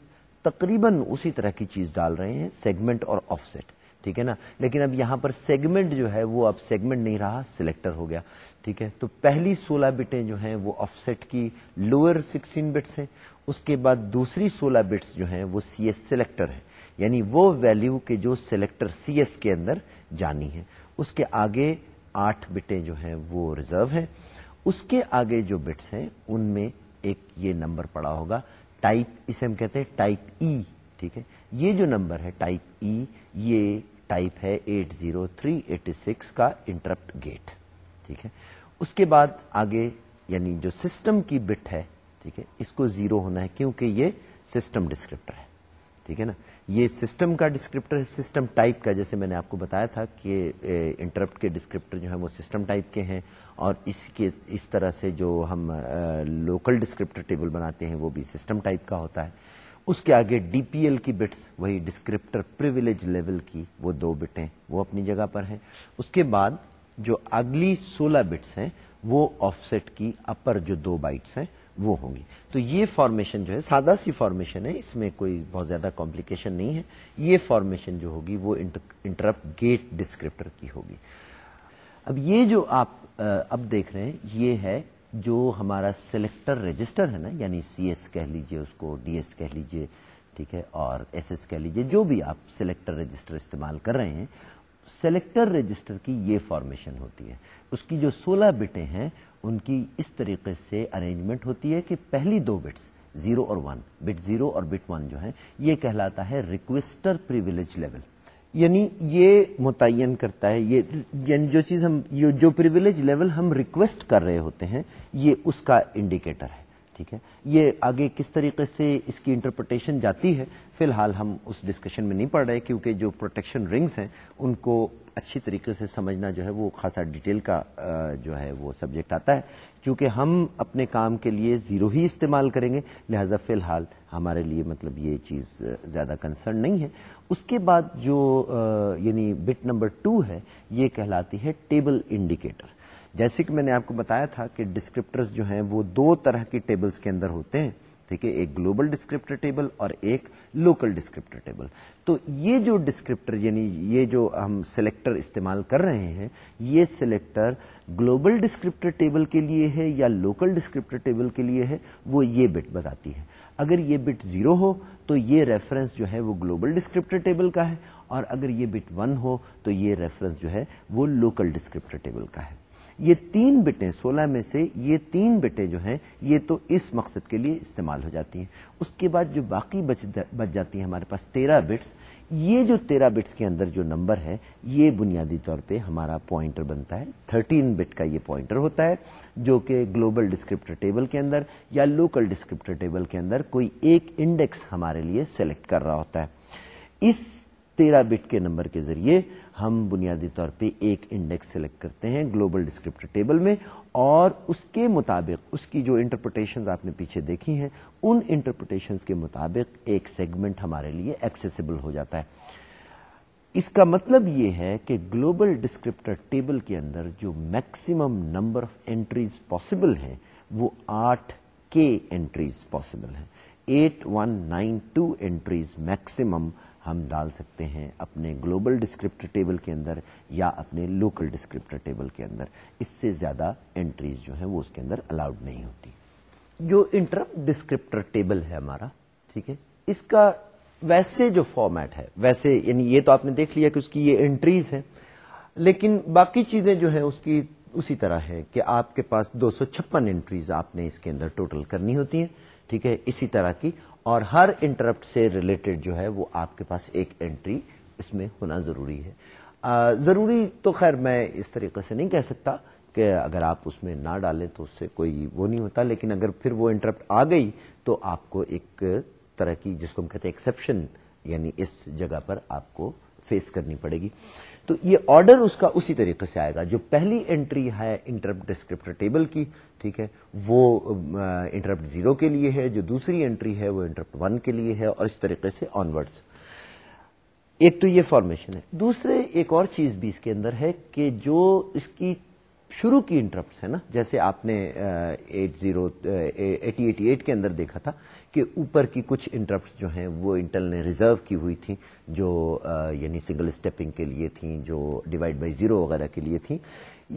تقریباً اسی طرح کی چیز ڈال رہے ہیں سیگمنٹ اور آف سیٹ ٹھیک ہے نا؟ لیکن اب یہاں پر سیگمنٹ جو ہے، وہ اب سیگمنٹ نہیں رہا سلیکٹر ہو گیا۔ ٹھیک ہے؟ تو پہلی سولہ بٹیں جو ہیں، وہ آف سیٹ کی لوئر سکسٹین بٹس ہیں۔ اس کے بعد دوسری سولہ بٹس جو ہیں وہ سی ایس سلیکٹر ہے یعنی وہ ویلو کے جو سلیکٹر سی ایس کے اندر جانی ہے اس کے آگے آٹھ بٹیں جو ہیں وہ ریزرو ہیں۔ اس کے آگے جو بٹس ہیں، ان میں ایک یہ نمبر پڑا ہوگا۔ ٹائپ اسے ہم کہتے ہیں ٹائپ ای، ٹھیک ہے؟ یہ جو نمبر ہے ٹائپ ای، یہ ٹائپ ہے eight zero three eighty six کا انٹرپٹ گیٹ، ٹھیک ہے؟ اس کے بعد آگے یعنی جو سسٹم کی بٹ ہے ٹھیک ہے؟ اس کو زیرو ہونا ہے کیونکہ یہ سسٹم ڈسکرپٹر ہے۔ ٹھیک ہے نا؟ یہ سسٹم کا ڈسکرپٹر ہے سسٹم ٹائپ کا، جیسے میں نے آپ کو بتایا تھا کہ انٹرپٹ کے ڈسکرپٹر جو ہیں وہ سسٹم ٹائپ کے ہیں اور اس کے، اس طرح سے جو ہم لوکل ڈسکرپٹر ٹیبل بناتے ہیں وہ بھی سسٹم ٹائپ کا ہوتا ہے۔ اس کے آگے ڈی پی ایل کی بٹس وہی ڈسکرپٹر پریویلیج لیول کی وہ دو بٹیں وہ اپنی جگہ پر ہیں۔ اس کے بعد جو اگلی سولہ بٹس ہیں وہ آف سیٹ کی اپر جو دو بائٹس ہیں۔ وہ ہوں گی۔ تو یہ فارمیشن جو ہے، سادہ سی فارمیشن ہے۔ اس میں کوئی بہت زیادہ کمپلیکیشن نہیں ہے۔ یہ فارمیشن جو ہوگی، وہ انٹرپٹ گیٹ ڈسکرپٹر کی ہوگی۔ اب یہ جو آپ اب دیکھ رہے ہیں، یہ ہے جو ہمارا سلیکٹر رجسٹر ہے نا یعنی سی ایس کہہ لیجیے اس کو ڈی ایس کہہ لیجیے، ٹھیک ہے، اور ایس ایس کہہ لیجیے، جو بھی آپ سلیکٹر رجسٹر استعمال کر رہے ہیں سلیکٹر رجسٹر کی یہ فارمیشن ہوتی ہے۔ اس کی جو سولہ بٹیں ہیں ان کی اس طریقے سے ارینجمنٹ ہوتی ہے کہ پہلی دو بٹس زیرو اور ون بٹ زیرو اور بٹ ون جو ہے یہ کہلاتا ہے ریکویسٹر پریویلیج لیول یعنی یہ متعین کرتا ہے، یہ یعنی جو چیز ہم جو پریویلیج لیول ہم ریکویسٹ کر رہے ہوتے ہیں، یہ اس کا انڈیکیٹر ہے، ٹھیک ہے؟ یہ آگے کس طریقے سے اس کی انٹرپریٹیشن جاتی ہے؟ فی الحال ہم اس ڈسکشن میں نہیں پڑھ رہے کیونکہ جو پروٹیکشن رنگس ہیں، ان کو اچھی طریقے سے سمجھنا جو ہے وہ خاصا ڈیٹیل کا جو ہے وہ سبجیکٹ آتا ہے۔ چونکہ ہم اپنے کام کے لیے زیرو ہی استعمال کریں گے، لہذا فی الحال ہمارے لیے مطلب یہ چیز زیادہ کنسرن نہیں ہے۔ اس کے بعد جو یعنی بٹ نمبر ٹو ہے، یہ کہلاتی ہے ٹیبل انڈیکیٹر جیسے کہ میں نے آپ کو بتایا تھا کہ ڈسکرپٹرز جو ہیں وہ دو طرح کے ٹیبلز کے اندر ہوتے ہیں۔ ٹھیک ہے ایک گلوبل ڈسکرپٹر ٹیبل اور ایک لوکل ڈسکرپٹر ٹیبل۔ تو یہ جو ڈسکرپٹر یعنی یہ جو ہم سلیکٹر استعمال کر رہے ہیں، یہ سلیکٹر گلوبل ڈسکرپٹر ٹیبل کے لیے ہے یا لوکل ڈسکرپٹر ٹیبل کے لیے ہے، وہ یہ بٹ بتاتی ہے۔ اگر یہ بٹ زیرو ہو، تو یہ ریفرنس جو ہے وہ گلوبل ڈسکرپٹر ٹیبل کا ہے، اور اگر یہ بٹ ون ہو، تو یہ ریفرنس جو ہے وہ لوکل ڈسکرپٹر ٹیبل کا ہے۔ یہ تین بٹیں، سولہ میں سے یہ تین بٹیں جو ہیں، یہ تو اس مقصد کے لیے استعمال ہو جاتی ہیں۔ اس کے بعد جو باقی بچ جاتی ہیں ہمارے پاس تیرہ بٹس، یہ جو تیرہ بٹس کے اندر جو نمبر ہے یہ بنیادی طور پہ ہمارا پوائنٹر بنتا ہے۔ تھرٹین بٹ کا یہ پوائنٹر ہوتا ہے، جو کہ گلوبل ڈسکرپٹر ٹیبل کے اندر یا لوکل ڈسکرپٹر ٹیبل کے اندر کوئی ایک انڈیکس ہمارے لیے سلیکٹ کر رہا ہوتا ہے۔ اس تیرہ بٹ کے نمبر کے ذریعے ہم بنیادی طور پہ ایک انڈیکس سلیکٹ کرتے ہیں گلوبل ڈسکرپٹر ٹیبل میں اور اس کے مطابق اس کی جو انٹرپریٹیشن آپ نے پیچھے دیکھی ہیں، ان انٹرپریٹیشن کے مطابق ایک سیگمنٹ ہمارے لیے ایکسیسیبل ہو جاتا ہے۔ اس کا مطلب یہ ہے کہ گلوبل ڈسکرپٹر ٹیبل کے اندر جو maximum number of entries possible ہیں، وہ آٹھ کے اینٹریز پاسبل ہیں۔ Eight one nine two entries maximum ہم ڈال سکتے ہیں اپنے گلوبل ڈسکرپٹر ٹیبل کے اندر یا اپنے لوکل ڈسکرپٹر ٹیبل کے اندر۔ اس سے زیادہ انٹریز جو ہیں وہ اس کے اندر الاؤڈ نہیں ہوتی۔ جو انٹر ڈسکرپٹر ٹیبل ہے ہمارا، ٹھیک ہے؟ اس کا ویسے جو فارمیٹ ہے، ویسے یعنی یہ تو آپ نے دیکھ لیا کہ اس کی یہ انٹریز ہے لیکن باقی چیزیں جو ہیں اس کی اسی طرح ہے کہ آپ کے پاس دو سو چھپن انٹریز آپ نے اس کے اندر ٹوٹل کرنی ہوتی ہیں، ٹھیک ہے؟ اسی طرح کی اور ہر انٹرپٹ سے ریلیٹڈ جو ہے وہ آپ کے پاس ایک انٹری اس میں ہونا ضروری ہے۔ ضروری تو خیر میں اس طریقے سے نہیں کہہ سکتا کہ اگر آپ اس میں نہ ڈالیں تو اس سے کوئی وہ نہیں ہوتا، لیکن اگر پھر وہ انٹرپٹ آ گئی تو آپ کو ایک طرح کی جس کو ہم کہتے ہیں ایکسپشن یعنی اس جگہ پر آپ کو فیس کرنی پڑے گی۔ تو یہ آرڈر اس کا اسی طریقے سے آئے گا۔ جو پہلی انٹری ہے انٹرپٹ ڈسکرپٹر ٹیبل کی، ٹھیک ہے، وہ انٹرپٹ زیرو کے لیے ہے۔ جو دوسری انٹری ہے وہ انٹرپٹ ون کے لیے ہے اور اس طریقے سے آنورڈس ایک تو یہ فارمیشن ہے۔ دوسرے، ایک اور چیز بھی اس کے اندر ہے کہ جو اس کی شروع کی انٹرپٹس ہے نا، جیسے آپ نے eight zero eighty eighty eight کے اندر دیکھا تھا کہ اوپر کی کچھ انٹرپٹس جو ہیں، وہ انٹل نے ریزرو کی ہوئی تھیں، جو یعنی سنگل اسٹیپنگ کے لیے تھیں، جو ڈیوائڈ بائی زیرو وغیرہ کے لیے تھیں۔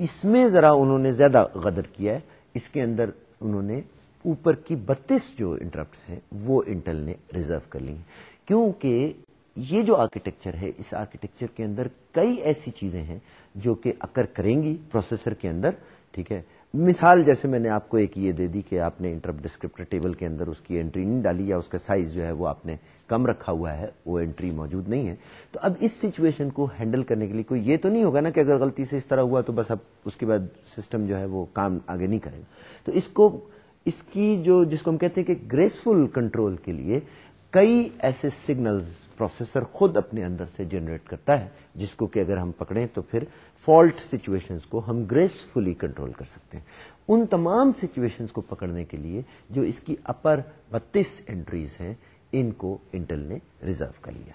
اس میں ذرا انہوں نے زیادہ غدر کیا ہے۔ اس کے اندر انہوں نے اوپر کی بتیس جو انٹرپٹس ہیں، وہ انٹل نے ریزرو کر لی ہیں کیونکہ یہ جو آرکیٹیکچر ہے، اس آرکیٹیکچر کے اندر کئی ایسی چیزیں ہیں جو کہ اکر کریں گی پروسیسر کے اندر، ٹھیک ہے؟ مثال جیسے میں نے آپ کو ایک یہ دے دی کہ آپ نے انٹرپ ڈسکرپٹر ٹیبل کے اندر اس کی انٹری نہیں ڈالی یا اس کا سائز جو ہے وہ آپ نے کم رکھا ہوا ہے، وہ انٹری موجود نہیں ہے۔ تو اب اس سچویشن کو ہینڈل کرنے کے لیے کوئی یہ تو نہیں ہوگا نا کہ اگر غلطی سے اس طرح ہوا تو بس اب اس کے بعد سسٹم جو ہے وہ کام آگے نہیں کرے۔ گا تو اس کو، اس کی جو، جس کو ہم کہتے ہیں کہ گریسفل کنٹرول کے لیے کئی ایسے سگنلز پروسیسر خود اپنے اندر سے جنریٹ کرتا ہے، جس کو کہ اگر ہم پکڑیں تو پھر فالٹ سچویشن کو ہم گریسفلی کنٹرول کر سکتے ہیں۔ ان تمام سچویشن کو پکڑنے کے لیے جو اس کی اپر بتیس انٹریز ہیں، ان کو انٹل نے ریزرو کر لیا۔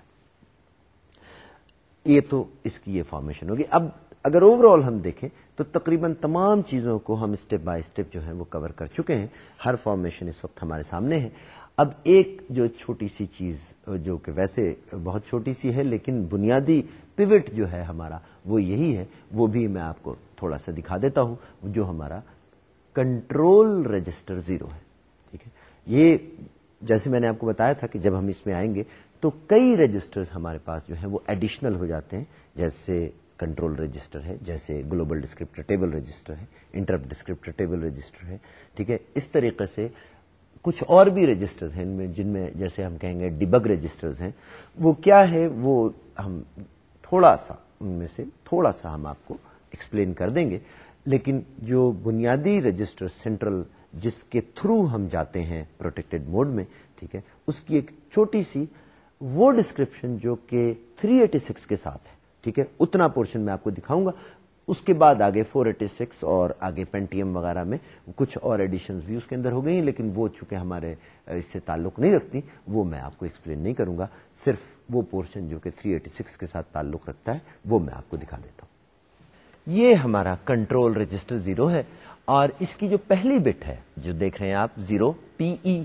یہ تو اس کی یہ فارمیشن ہوگی۔ اب اگر اوور آل ہم دیکھیں تو تقریباً تمام چیزوں کو ہم اسٹیپ بائی اسٹیپ جو ہے وہ کور کر چکے ہیں۔ ہر فارمیشن اس وقت ہمارے سامنے ہے۔ اب ایک جو چھوٹی سی چیز جو کہ ویسے بہت چھوٹی سی ہے لیکن بنیادی پیوٹ جو ہے ہمارا وہ یہی ہے، وہ بھی میں آپ کو تھوڑا سا دکھا دیتا ہوں، جو ہمارا کنٹرول رجسٹر زیرو ہے، ٹھیک ہے؟ یہ جیسے میں نے آپ کو بتایا تھا کہ جب ہم اس میں آئیں گے تو کئی رجسٹر ہمارے پاس جو ہیں وہ ایڈیشنل ہو جاتے ہیں، جیسے کنٹرول رجسٹر ہے، جیسے گلوبل ڈسکرپٹر ٹیبل رجسٹر ہے انٹرپ ڈسکرپٹر ٹیبل رجسٹر ہے، ٹھیک ہے؟ اس طریقے سے کچھ اور بھی رجسٹرز ہیں ان میں جن میں جیسے ہم کہیں گے ڈبگ رجسٹرز ہیں، وہ کیا ہے؟ وہ ہم تھوڑا سا، ان میں سے تھوڑا سا ہم آپ کو ایکسپلین کر دیں گے۔ لیکن جو بنیادی رجسٹر سینٹرل جس کے تھرو ہم جاتے ہیں پروٹیکٹڈ موڈ میں، ٹھیک ہے؟ اس کی ایک چھوٹی سی وہ ڈسکرپشن جو کہ 386 کے ساتھ ہے، ٹھیک ہے؟ اتنا پورشن میں آپ کو دکھاؤں گا۔ اس کے بعد آگے فور ایٹی سکس اور آگے پینٹیم وغیرہ میں کچھ اور ایڈیشنز بھی اس کے اندر ہو گئی ہیں، لیکن وہ چونکہ ہمارے اس سے تعلق نہیں رکھتی، وہ میں آپ کو ایکسپلین نہیں کروں گا، صرف وہ پورشن جو کہ 386 کے ساتھ تعلق رکھتا ہے، وہ میں آپ کو دکھا دیتا ہوں۔ یہ ہمارا کنٹرول رجسٹر زیرو ہے، اور اس کی جو پہلی بٹ ہے، جو دیکھ رہے ہیں آپ زیرو پی ای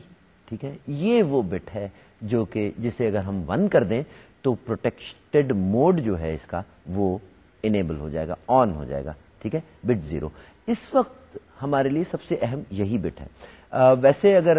ٹھیک ہے؟ یہ وہ بٹ ہے جو کہ جسے اگر ہم ون کر دیں تو پروٹیکٹڈ موڈ جو ہے اس کا وہ انیبل ہو جائے گا آن ہو جائے گا، ٹھیک ہے؟ بٹ زیرو اس وقت ہمارے لیے سب سے اہم یہی بٹ ہے۔ ویسے اگر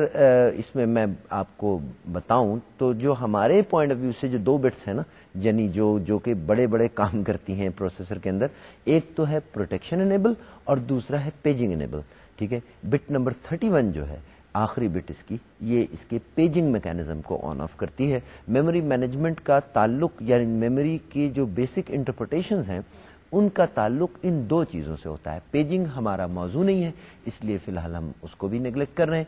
اس میں میں آپ کو بتاؤں تو جو ہمارے پوائنٹ آف ویو سے جو دو بٹس ہیں نا یعنی جو جو کہ بڑے بڑے کام کرتی ہیں پروسیسر کے اندر، ایک تو ہے پروٹیکشن انیبل اور دوسرا ہے پیجنگ انیبل ٹھیک ہے؟ بٹ نمبر 31 جو ہے آخری بٹ اس کی، یہ اس کے پیجنگ میکینزم کو آن آف کرتی ہے۔ میموری مینجمنٹ کا تعلق یعنی میموری کی جو بیسک انٹرپریٹیشن ہیں، ان کا تعلق ان دو چیزوں سے ہوتا ہے۔ پیجنگ ہمارا موضوع نہیں ہے، اس لیے فی الحال ہم اس کو بھی نیگلیکٹ کر رہے ہیں۔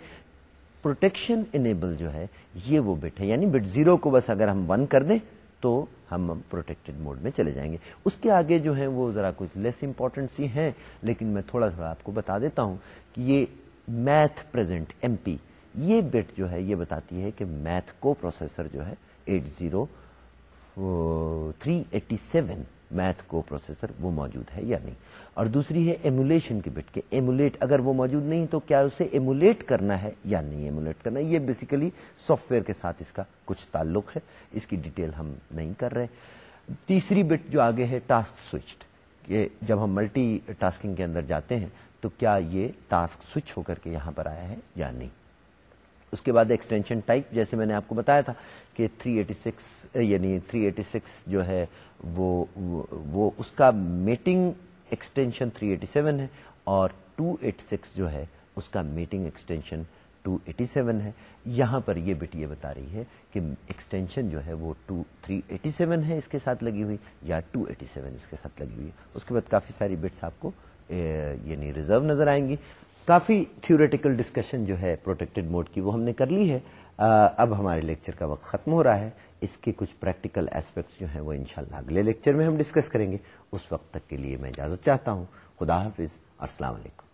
پروٹیکشن انیبل جو ہے، یہ وہ بٹ ہے۔ یعنی بٹ زیرو کو بس اگر ہم ون کر دیں، تو ہم پروٹیکٹڈ موڈ میں چلے جائیں گے۔ اس کے آگے جو ہیں، وہ ذرا کچھ لیس امپورٹنٹ سی ہیں، لیکن میں تھوڑا تھوڑا آپ کو بتا دیتا ہوں کہ یہ میتھ پرزینٹ ایم پی یہ بٹ جو ہے، یہ بتاتی ہے کہ میتھ کو پروسیسر جو ہے، eight zero three eighty seven math کو پروسیسر وہ موجود ہے یا نہیں. اور دوسری ہے ایمولیشن کی بٹ کے. ایمولیٹ اگر وہ موجود نہیں تو کیا اسے ایمولیٹ کرنا ہے یا نہیں ایمولیٹ کرنا ہے؟ یہ بیسیکلی سافٹ ویئر کے ساتھ اس کا کچھ تعلق ہے. اس کی ڈیٹیل ہم نہیں کر رہے. تیسری بٹ جو آگے ہے ٹاسک سوئچڈ کہ جب ہم ملٹی ٹاسکنگ کے اندر جاتے ہیں تو کیا یہ ٹاسک سوئچ ہو کر کے یہاں پر آیا ہے یا نہیں؟ اس کے بعد ایکسٹینشن ٹائپ جیسے میں نے آپ کو بتایا تھا کہ 386 یعنی 386 جو ہے وہ وہ اس کا میٹنگ ایکسٹینشن 387 ہے اور 286 جو ہے اس کا میٹنگ ایکسٹینشن 287 ہے۔ یہاں پر یہ بٹ یہ بتا رہی ہے کہ ایکسٹینشن جو ہے وہ 387 ہے اس کے ساتھ لگی ہوئی یا 287 اس کے ساتھ لگی ہوئی۔ ہے اس کے بعد کافی ساری بٹس آپ کو یعنی ریزرو نظر آئیں گی۔ کافی تھیوریٹیکل ڈسکشن جو ہے پروٹیکٹڈ موڈ کی وہ ہم نے کر لی ہے۔ اب ہمارے لیکچر کا وقت ختم ہو رہا ہے۔ اس کے کچھ پریکٹیکل ایسپیکٹس جو ہیں وہ انشاءاللہ اگلے لیکچر میں ہم ڈسکس کریں گے۔ اس وقت تک کے لیے میں اجازت چاہتا ہوں۔ خدا حافظ۔ السلام علیکم۔